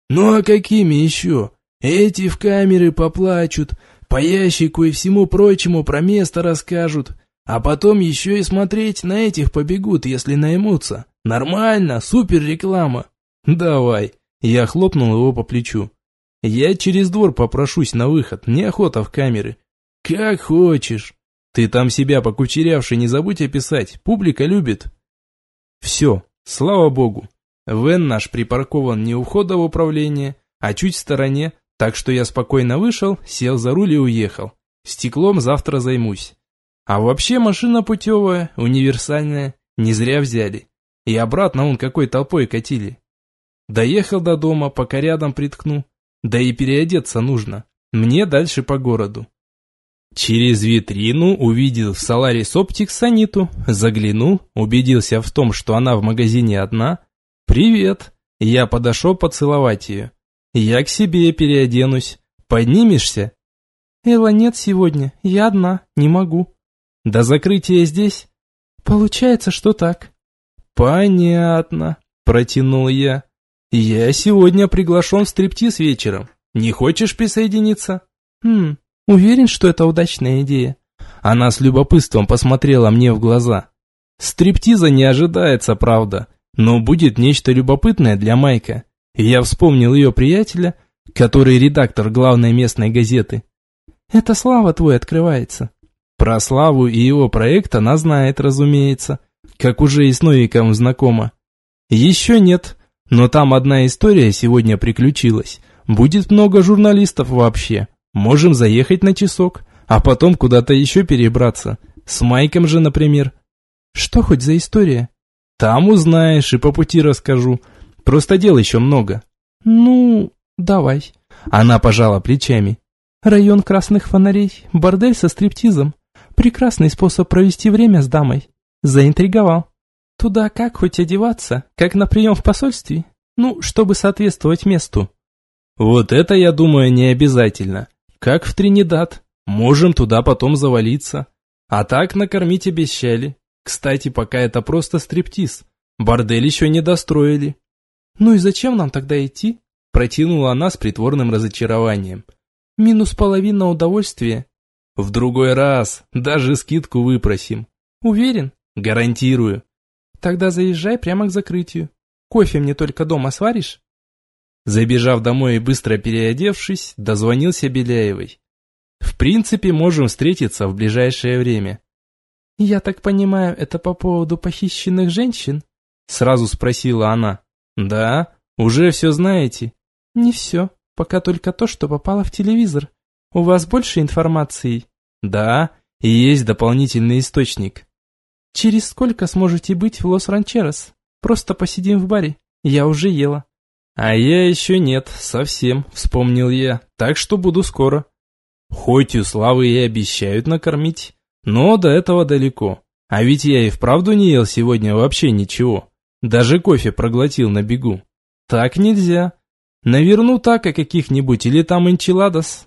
S2: Ну а какими еще? Эти в камеры поплачут, по ящику и всему прочему про место расскажут, а потом еще и смотреть на этих побегут, если наймутся. Нормально, супер реклама.
S1: Давай. Я хлопнул его по плечу. Я через двор попрошусь на выход, неохота в камеры.
S2: Как хочешь.
S1: Ты там себя покучерявший не забудь описать, публика любит. Все, слава богу. Вен наш припаркован не у входа в управление, а чуть в стороне, так что я спокойно вышел, сел за руль и уехал. Стеклом завтра займусь. А вообще машина путевая, универсальная, не зря взяли. И обратно он какой толпой катили. Доехал до дома, пока рядом приткну. Да и переодеться нужно. Мне дальше по городу. Через витрину увидел в Solaris Optics Саниту, заглянул, убедился в том, что она в магазине одна. «Привет!» Я подошел поцеловать ее. «Я к себе переоденусь. Поднимешься?»
S3: «Элла нет сегодня, я одна, не могу».
S1: «До закрытия здесь?»
S3: «Получается, что так».
S1: «Понятно», протянул я. «Я сегодня приглашен в стриптиз вечером. Не хочешь присоединиться?»
S3: «Хм, Уверен, что это удачная идея.
S1: Она с любопытством посмотрела мне в глаза. Стриптиза не ожидается, правда, но будет нечто любопытное для Майка. я вспомнил ее приятеля, который редактор главной местной газеты.
S3: Это Слава твой открывается.
S1: Про Славу и его проект она знает, разумеется, как уже и с Новиком знакома. Еще нет, но там одна история сегодня приключилась. Будет много журналистов вообще. Можем заехать на часок, а потом куда-то еще перебраться. С Майком же, например.
S3: Что хоть за история?
S1: Там узнаешь и по пути расскажу. Просто дел еще много.
S3: Ну, давай.
S1: Она пожала плечами.
S3: Район красных фонарей, бордель со стриптизом. Прекрасный способ провести время с дамой. Заинтриговал. Туда как хоть одеваться, как на прием в посольстве? Ну, чтобы соответствовать месту.
S1: Вот это, я думаю, не обязательно. Как в Тринидад. Можем туда потом завалиться. А так накормить обещали. Кстати, пока это просто стриптиз. Бордель еще не достроили.
S3: Ну и зачем нам тогда идти?
S1: Протянула она с притворным разочарованием.
S3: Минус половина удовольствия.
S1: В другой раз даже скидку выпросим.
S3: Уверен?
S1: Гарантирую.
S3: Тогда заезжай прямо к закрытию. Кофе мне только дома сваришь?
S1: Забежав домой и быстро переодевшись, дозвонился Беляевой. В принципе, можем встретиться в ближайшее время.
S3: Я так понимаю, это по поводу похищенных женщин?
S1: Сразу спросила она. Да, уже все знаете?
S3: Не все, пока только то, что попало в телевизор. У вас больше информации?
S1: Да, и есть дополнительный источник.
S3: Через сколько сможете быть в Лос-Ранчерос? Просто посидим в баре. Я уже ела.
S1: А я еще нет, совсем, вспомнил я. Так что буду скоро. Хоть у Славы и обещают накормить, но до этого далеко. А ведь я и вправду не ел сегодня вообще ничего. Даже кофе проглотил на бегу. Так нельзя. Наверну так о каких-нибудь или там энчиладос.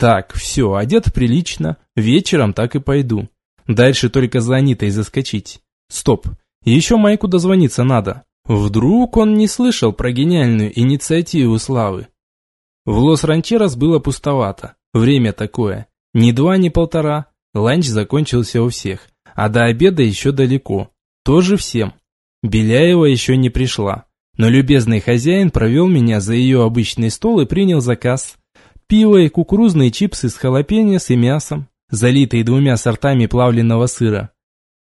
S1: Так, все, одет прилично, вечером так и пойду. Дальше только за Анитой заскочить. Стоп, еще Майку дозвониться надо. Вдруг он не слышал про гениальную инициативу Славы. В Лос-Ранчерос было пустовато. Время такое. Ни два, ни полтора. Ланч закончился у всех. А до обеда еще далеко. Тоже всем. Беляева еще не пришла. Но любезный хозяин провел меня за ее обычный стол и принял заказ. Пиво и кукурузные чипсы с халапеньос и мясом, залитые двумя сортами плавленного сыра.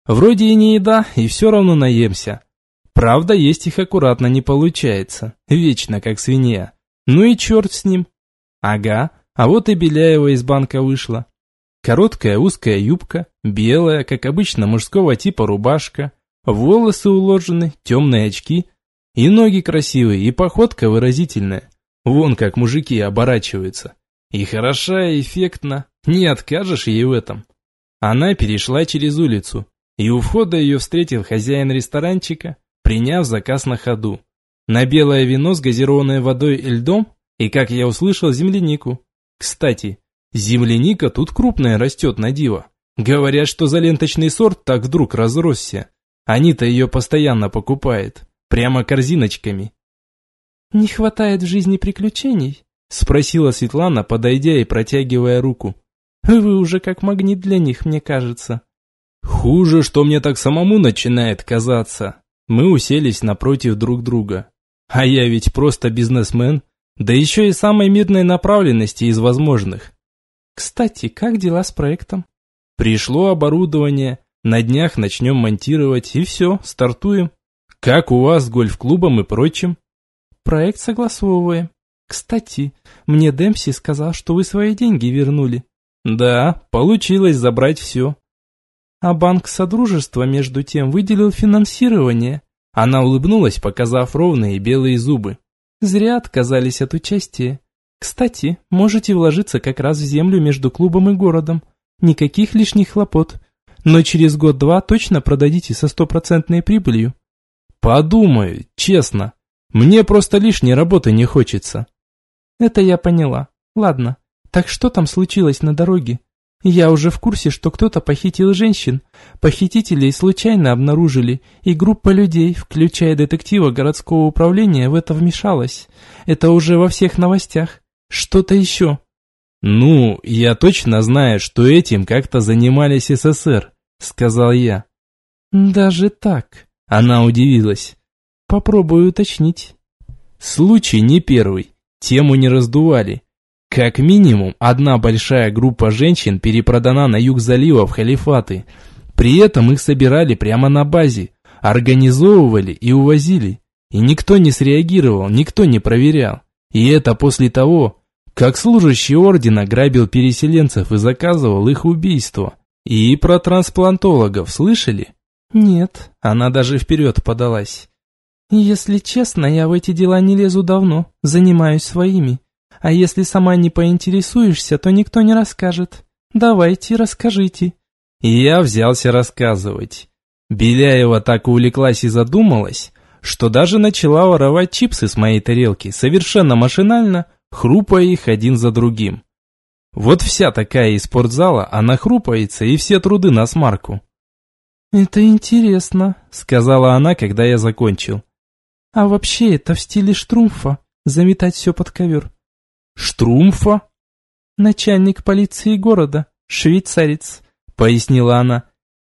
S1: Вроде и не еда, и все равно наемся. Правда, есть их аккуратно не получается. Вечно как свинья. Ну и черт с ним. Ага, а вот и Беляева из банка вышла. Короткая узкая юбка, белая, как обычно мужского типа рубашка, волосы уложены, темные очки, и ноги красивые, и походка выразительная. Вон как мужики оборачиваются. И хороша, и эффектно, не откажешь ей в этом. Она перешла через улицу, и у входа ее встретил хозяин ресторанчика, приняв заказ на ходу. На белое вино с газированной водой и льдом, и, как я услышал, землянику. Кстати, земляника тут крупная растет на диво. Говорят, что за ленточный сорт так вдруг разросся. Они-то ее постоянно покупают, прямо корзиночками.
S3: «Не хватает в жизни приключений?»
S1: Спросила Светлана, подойдя и протягивая руку.
S3: «Вы уже как магнит для них, мне кажется».
S1: «Хуже, что мне так самому начинает казаться». Мы уселись напротив друг друга. А я ведь просто бизнесмен, да еще и самой мирной направленности из возможных.
S3: Кстати, как дела с проектом?
S1: Пришло оборудование, на днях начнем монтировать и все, стартуем. Как у вас с гольф-клубом и прочим?
S3: Проект согласовываем. Кстати, мне Демпси сказал, что вы свои деньги вернули.
S1: Да, получилось забрать все.
S3: А банк Содружества, между тем, выделил финансирование.
S1: Она улыбнулась, показав ровные белые зубы.
S3: Зря отказались от участия. Кстати, можете вложиться как раз в землю между клубом и городом. Никаких лишних хлопот. Но через год-два точно продадите со стопроцентной прибылью.
S1: Подумаю, честно. Мне просто лишней работы не хочется.
S3: Это я поняла. Ладно, так что там случилось на дороге? Я уже в курсе, что кто-то похитил женщин. Похитителей случайно обнаружили, и группа людей, включая детектива городского управления, в это вмешалась. Это уже во всех новостях. Что-то еще.
S1: Ну, я точно знаю, что этим как-то занимались СССР, сказал я.
S3: Даже так?
S1: Она удивилась.
S3: Попробую уточнить.
S1: Случай не первый. Тему не раздували. Как минимум, одна большая группа женщин перепродана на юг залива в халифаты. При этом их собирали прямо на базе, организовывали и увозили. И никто не среагировал, никто не проверял. И это после того, как служащий ордена грабил переселенцев и заказывал их убийство. И про трансплантологов слышали?
S3: Нет.
S1: Она даже вперед подалась.
S3: Если честно, я в эти дела не лезу давно, занимаюсь своими. А если сама не поинтересуешься, то никто не расскажет. Давайте, расскажите».
S1: И я взялся рассказывать. Беляева так увлеклась и задумалась, что даже начала воровать чипсы с моей тарелки, совершенно машинально, хрупая их один за другим. Вот вся такая из спортзала, она хрупается, и все труды на смарку.
S3: «Это интересно», —
S1: сказала она, когда я закончил.
S3: «А вообще это в стиле Штрумфа, заметать все под ковер.
S1: Штрумфа?
S3: Начальник полиции города, швейцарец», — пояснила она.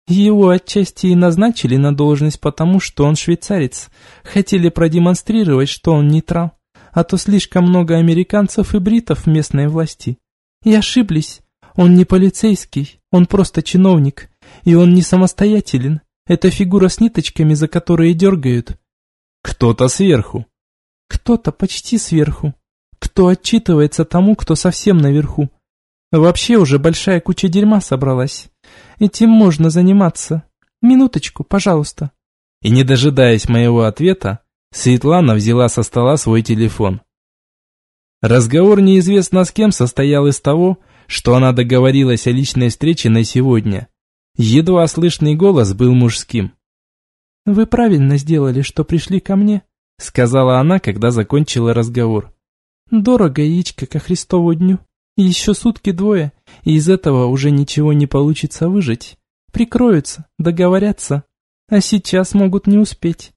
S3: «Его отчасти и назначили на должность потому, что он швейцарец. Хотели продемонстрировать, что он нейтрал, а то слишком много американцев и бритов в местной власти. И ошиблись. Он не полицейский, он просто чиновник, и он не самостоятелен. Это фигура с ниточками, за которые дергают».
S1: «Кто-то сверху».
S3: «Кто-то почти сверху. Кто отчитывается тому, кто совсем наверху. Вообще уже большая куча дерьма собралась. Этим можно заниматься. Минуточку, пожалуйста».
S1: И не дожидаясь моего ответа, Светлана взяла со стола свой телефон. Разговор неизвестно с кем состоял из того, что она договорилась о личной встрече на сегодня. Едва слышный голос был мужским.
S3: «Вы правильно сделали, что пришли ко мне», сказала она, когда закончила разговор. «Дорого яичко ко Христову дню. Еще сутки двое, и из этого уже ничего не получится выжить. Прикроются, договорятся, а сейчас могут не успеть».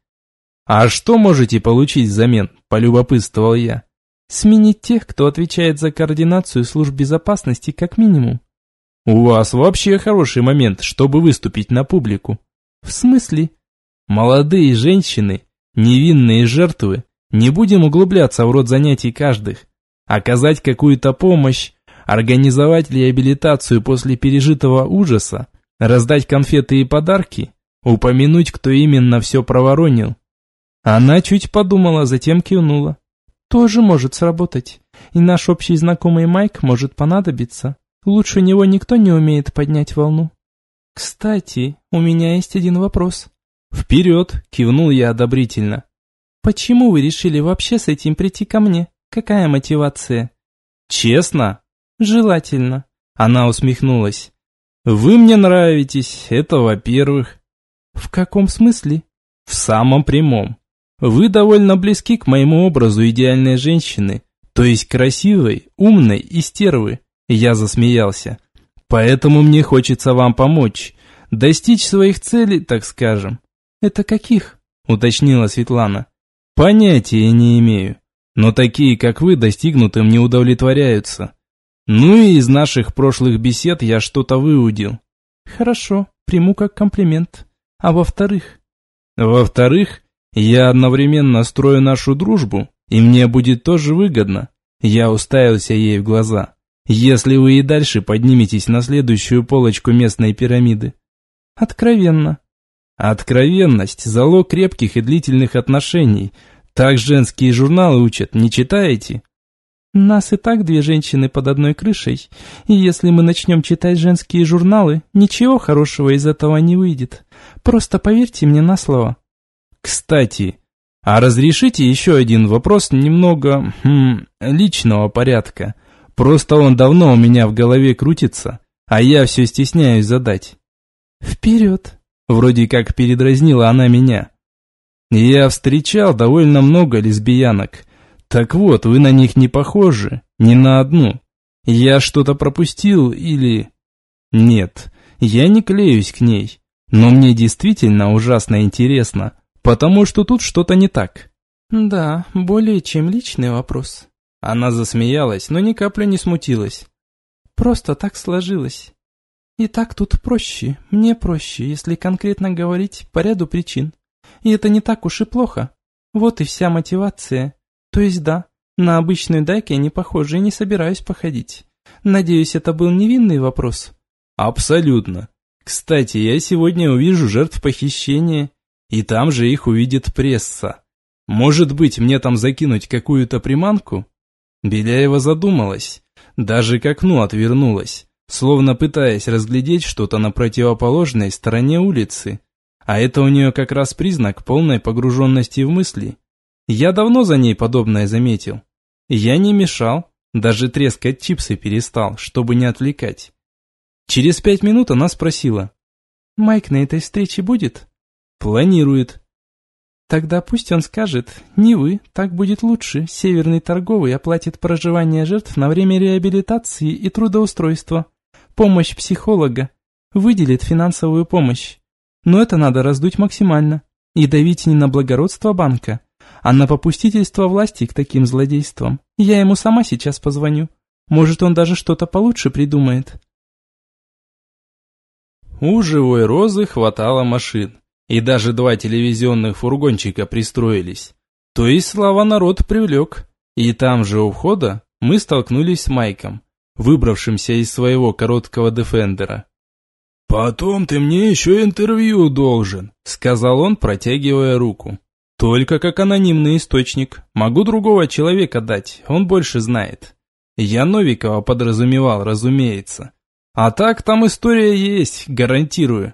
S1: «А что можете получить взамен?» – полюбопытствовал я.
S3: «Сменить тех, кто отвечает за координацию служб безопасности, как минимум».
S1: «У вас вообще хороший момент, чтобы выступить на публику».
S3: «В смысле?»
S1: «Молодые женщины, невинные жертвы, не будем углубляться в род занятий каждых оказать какую-то помощь, организовать реабилитацию после пережитого ужаса, раздать конфеты и подарки, упомянуть, кто именно все проворонил. Она чуть подумала, затем кивнула.
S3: Тоже может сработать, и наш общий знакомый Майк может понадобиться. Лучше него никто не умеет поднять волну. Кстати, у меня есть один вопрос.
S1: Вперед, кивнул я одобрительно.
S3: Почему вы решили вообще с этим прийти ко мне? Какая мотивация?
S1: Честно?
S3: Желательно.
S1: Она усмехнулась. Вы мне нравитесь, это во-первых.
S3: В каком смысле?
S1: В самом прямом. Вы довольно близки к моему образу идеальной женщины, то есть красивой, умной и стервы. Я засмеялся. Поэтому мне хочется вам помочь, достичь своих целей, так скажем.
S3: Это каких?
S1: Уточнила Светлана. Понятия не имею но такие, как вы, достигнутым не удовлетворяются. Ну и из наших прошлых бесед я что-то выудил.
S3: Хорошо, приму как комплимент. А во-вторых?
S1: Во-вторых, я одновременно строю нашу дружбу, и мне будет тоже выгодно. Я уставился ей в глаза. Если вы и дальше подниметесь на следующую полочку местной пирамиды.
S3: Откровенно.
S1: Откровенность – залог крепких и длительных отношений – так женские журналы учат, не читаете?
S3: Нас и так две женщины под одной крышей, и если мы начнем читать женские журналы, ничего хорошего из этого не выйдет. Просто поверьте мне на слово.
S1: Кстати, а разрешите еще один вопрос немного хм, личного порядка? Просто он давно у меня в голове крутится, а я все стесняюсь задать.
S3: Вперед!
S1: Вроде как передразнила она меня. Я встречал довольно много лесбиянок. Так вот, вы на них не похожи, ни на одну. Я что-то пропустил или... Нет, я не клеюсь к ней. Но мне действительно ужасно интересно, потому что тут что-то не так.
S3: Да, более чем личный вопрос.
S1: Она засмеялась, но ни капли не смутилась.
S3: Просто так сложилось. И так тут проще, мне проще, если конкретно говорить по ряду причин. И это не так уж и плохо. Вот и вся мотивация. То есть да, на обычную дайк я не похожа и не собираюсь походить. Надеюсь, это был невинный вопрос?
S1: Абсолютно. Кстати, я сегодня увижу жертв похищения, и там же их увидит пресса. Может быть, мне там закинуть какую-то приманку? Беляева задумалась, даже к окну отвернулась, словно пытаясь разглядеть что-то на противоположной стороне улицы. А это у нее как раз признак полной погруженности в мысли. Я давно за ней подобное заметил. Я не мешал, даже трескать чипсы перестал, чтобы не отвлекать. Через пять минут она спросила.
S3: «Майк на этой встрече будет?»
S1: «Планирует».
S3: «Тогда пусть он скажет, не вы, так будет лучше. Северный торговый оплатит проживание жертв на время реабилитации и трудоустройства. Помощь психолога. Выделит финансовую помощь. Но это надо раздуть максимально. И давить не на благородство банка, а на попустительство власти к таким злодействам. Я ему сама сейчас позвоню. Может, он даже что-то получше придумает.
S1: У живой розы хватало машин, и даже два телевизионных фургончика пристроились. То есть Слава народ привлек. И там же у входа мы столкнулись с Майком, выбравшимся из своего короткого дефендера.
S2: «Потом ты мне еще интервью должен», —
S1: сказал он, протягивая руку. «Только как анонимный источник. Могу другого человека дать, он больше знает». Я Новикова подразумевал, разумеется. А так там история есть, гарантирую.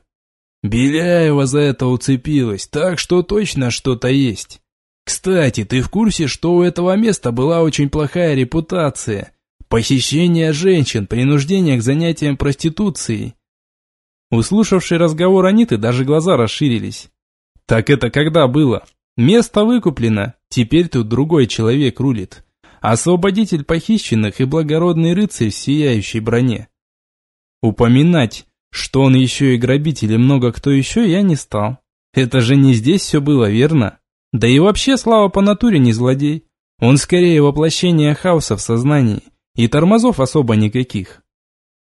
S1: Беляева за это уцепилась, так что точно что-то есть. Кстати, ты в курсе, что у этого места была очень плохая репутация? Похищение женщин, принуждение к занятиям проституцией. Услышавший разговор Аниты, даже глаза расширились. Так это когда было? Место выкуплено, теперь тут другой человек рулит. Освободитель похищенных и благородный рыцарь в сияющей броне. Упоминать, что он еще и грабитель и много кто еще, я не стал. Это же не здесь все было, верно? Да и вообще Слава по натуре не злодей. Он скорее воплощение хаоса в сознании, и тормозов особо никаких.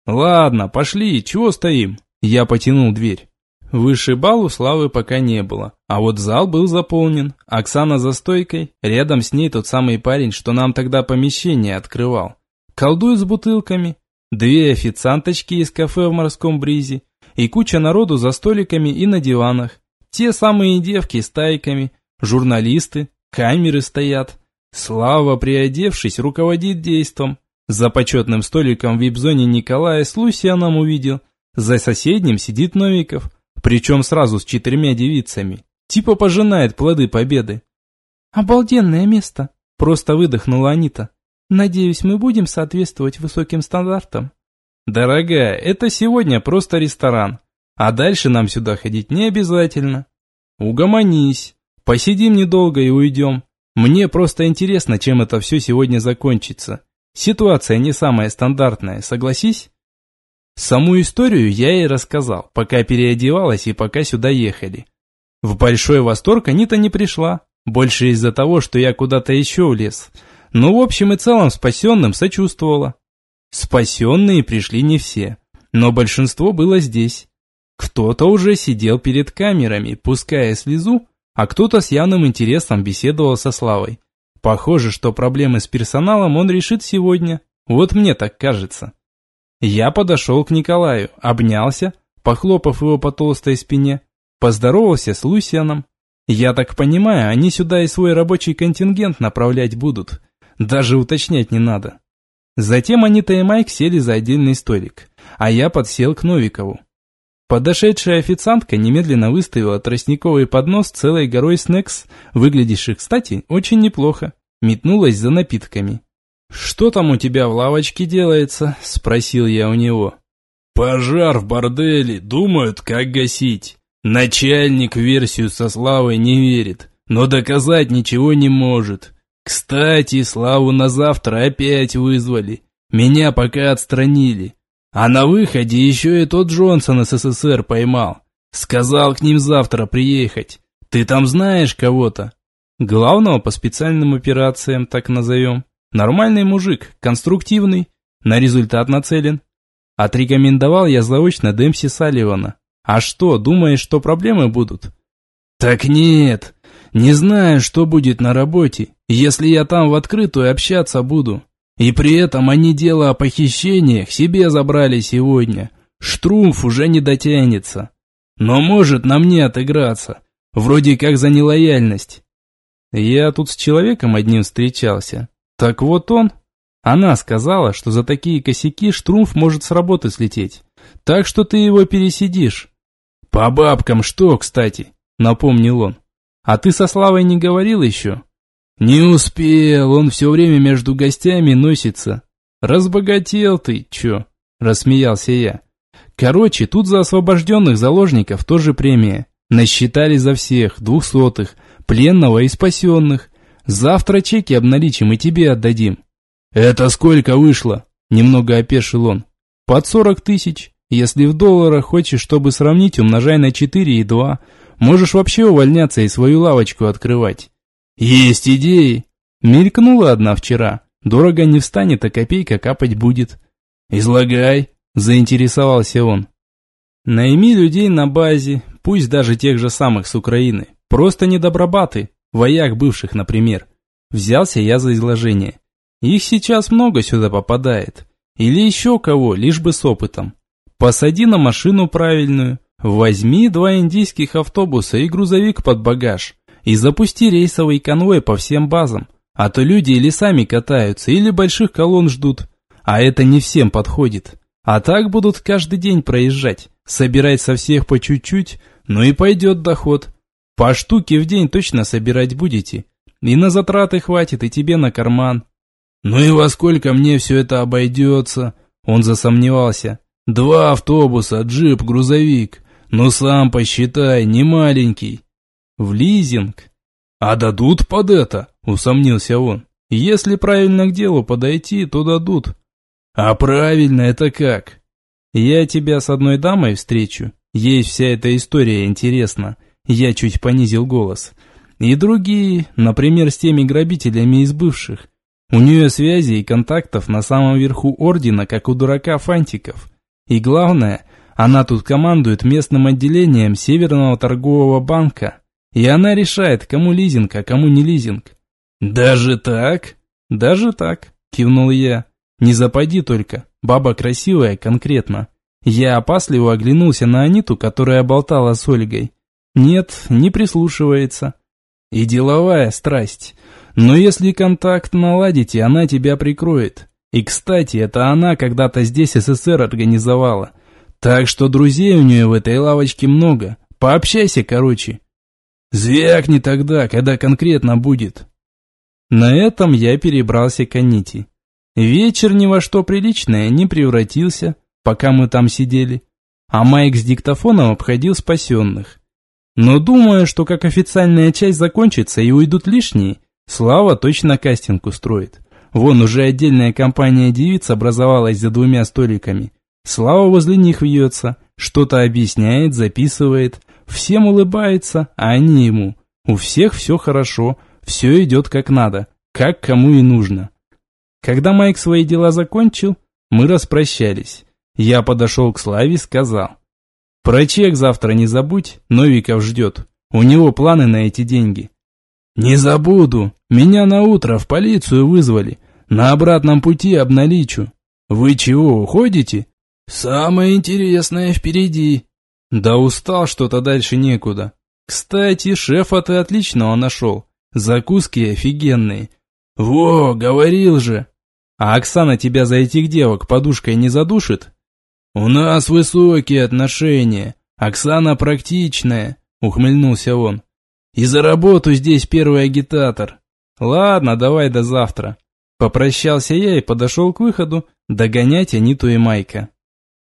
S1: Ладно, пошли, чего стоим? Я потянул дверь. Выше балу Славы пока не было, а вот зал был заполнен. Оксана за стойкой, рядом с ней тот самый парень, что нам тогда помещение открывал. Колдует с бутылками, две официанточки из кафе в морском бризе и куча народу за столиками и на диванах. Те самые девки с тайками, журналисты, камеры стоят. Слава, приодевшись, руководит действом. За почетным столиком в вип-зоне Николая с Лусианом увидел. За соседним сидит Новиков, причем сразу с четырьмя девицами. Типа пожинает плоды победы.
S3: «Обалденное место!» – просто выдохнула Анита. «Надеюсь, мы будем соответствовать высоким стандартам».
S1: «Дорогая, это сегодня просто ресторан, а дальше нам сюда ходить не обязательно. Угомонись, посидим недолго и уйдем. Мне просто интересно, чем это все сегодня закончится. Ситуация не самая стандартная, согласись?» Саму историю я ей рассказал, пока переодевалась и пока сюда ехали. В большой восторг Анита не пришла, больше из-за того, что я куда-то еще влез. Но в общем и целом спасенным сочувствовала. Спасенные пришли не все, но большинство было здесь. Кто-то уже сидел перед камерами, пуская слезу, а кто-то с явным интересом беседовал со Славой. Похоже, что проблемы с персоналом он решит сегодня. Вот мне так кажется. Я подошел к Николаю, обнялся, похлопав его по толстой спине, поздоровался с Лусианом. Я так понимаю, они сюда и свой рабочий контингент направлять будут. Даже уточнять не надо. Затем Анита и Майк сели за отдельный столик, а я подсел к Новикову. Подошедшая официантка немедленно выставила тростниковый поднос целой горой снекс, выглядевших, кстати, очень неплохо, метнулась за напитками. «Что там у тебя в лавочке делается?» – спросил я у него.
S2: «Пожар в борделе, думают, как гасить. Начальник в версию со Славой не верит, но доказать ничего не может. Кстати, Славу на завтра опять вызвали. Меня пока отстранили. А на выходе еще и тот Джонсон из СССР поймал. Сказал к ним завтра приехать. Ты там знаешь кого-то?»
S1: «Главного по специальным операциям, так назовем». Нормальный мужик, конструктивный, на результат нацелен. Отрекомендовал я заочно Дэмси Салливана. А что, думаешь, что проблемы будут?
S2: Так нет, не знаю, что будет на работе, если я там в открытую общаться буду. И при этом они дело о похищениях себе забрали сегодня. Штрумф уже не дотянется. Но может на мне отыграться. Вроде как за нелояльность.
S1: Я тут с человеком одним встречался. Так вот он. Она сказала, что за такие косяки Штрумф может с работы слететь. Так что ты его пересидишь.
S2: По бабкам что, кстати? Напомнил он.
S1: А ты со Славой не говорил еще?
S2: Не успел, он все время между гостями носится.
S1: Разбогател ты, че? Рассмеялся я. Короче, тут за освобожденных заложников тоже премия. Насчитали за всех, двухсотых, пленного и спасенных. Завтра чеки обналичим и тебе отдадим».
S2: «Это сколько вышло?»
S1: Немного опешил он. «Под сорок тысяч. Если в долларах хочешь, чтобы сравнить, умножай на четыре и два. Можешь вообще увольняться и свою лавочку открывать».
S2: «Есть идеи!»
S1: Мелькнула одна вчера. Дорого не встанет, а копейка капать будет.
S2: «Излагай», заинтересовался он.
S1: Найми людей на базе, пусть даже тех же самых с Украины. Просто недобробаты, вояк бывших, например. Взялся я за изложение. Их сейчас много сюда попадает. Или еще кого, лишь бы с опытом. Посади на машину правильную, возьми два индийских автобуса и грузовик под багаж, и запусти рейсовый конвой по всем базам. А то люди или сами катаются, или больших колонн ждут. А это не всем подходит. А так будут каждый день проезжать, собирать со всех по чуть-чуть, ну и пойдет доход. По штуке в день точно собирать будете. И на затраты хватит, и тебе на карман. Ну и во сколько мне все это обойдется? Он засомневался. Два автобуса, джип, грузовик. Ну сам посчитай, не маленький. В лизинг. А дадут под это? Усомнился он. Если правильно к делу подойти, то дадут. А правильно это как? Я тебя с одной дамой встречу. Ей вся эта история интересна. Я чуть понизил голос. И другие, например, с теми грабителями из бывших. У нее связи и контактов на самом верху ордена, как у дурака фантиков. И главное, она тут командует местным отделением Северного торгового банка. И она решает, кому лизинг, а кому не лизинг. «Даже так?» «Даже так», кивнул я. Не запади только, баба красивая конкретно. Я опасливо оглянулся на Аниту, которая болтала с Ольгой. Нет, не прислушивается. И деловая страсть. Но если контакт наладите, она тебя прикроет. И, кстати, это она когда-то здесь СССР организовала. Так что друзей у нее в этой лавочке много. Пообщайся, короче. Звякни тогда, когда конкретно будет. На этом я перебрался к Аните. Вечер ни во что приличное не превратился, пока мы там сидели, а Майк с диктофоном обходил спасенных. Но думаю, что как официальная часть закончится и уйдут лишние, Слава точно кастинг устроит. Вон уже отдельная компания девиц образовалась за двумя столиками. Слава возле них вьется, что-то объясняет, записывает, всем улыбается, а они ему. У всех все хорошо, все идет как надо, как кому и нужно. Когда Майк свои дела закончил, мы распрощались. Я подошел к Славе и сказал. Про чек завтра не забудь, Новиков ждет. У него планы на эти деньги. Не забуду. Меня на утро в полицию вызвали. На обратном пути обналичу. Вы чего, уходите? Самое интересное впереди. Да устал что-то дальше некуда. Кстати, шефа ты отличного нашел. Закуски офигенные. Во, говорил же. А Оксана тебя за этих девок подушкой не задушит? У нас высокие отношения. Оксана практичная, ухмыльнулся он. И за работу здесь первый агитатор. Ладно, давай до завтра. Попрощался я и подошел к выходу догонять Аниту и Майка.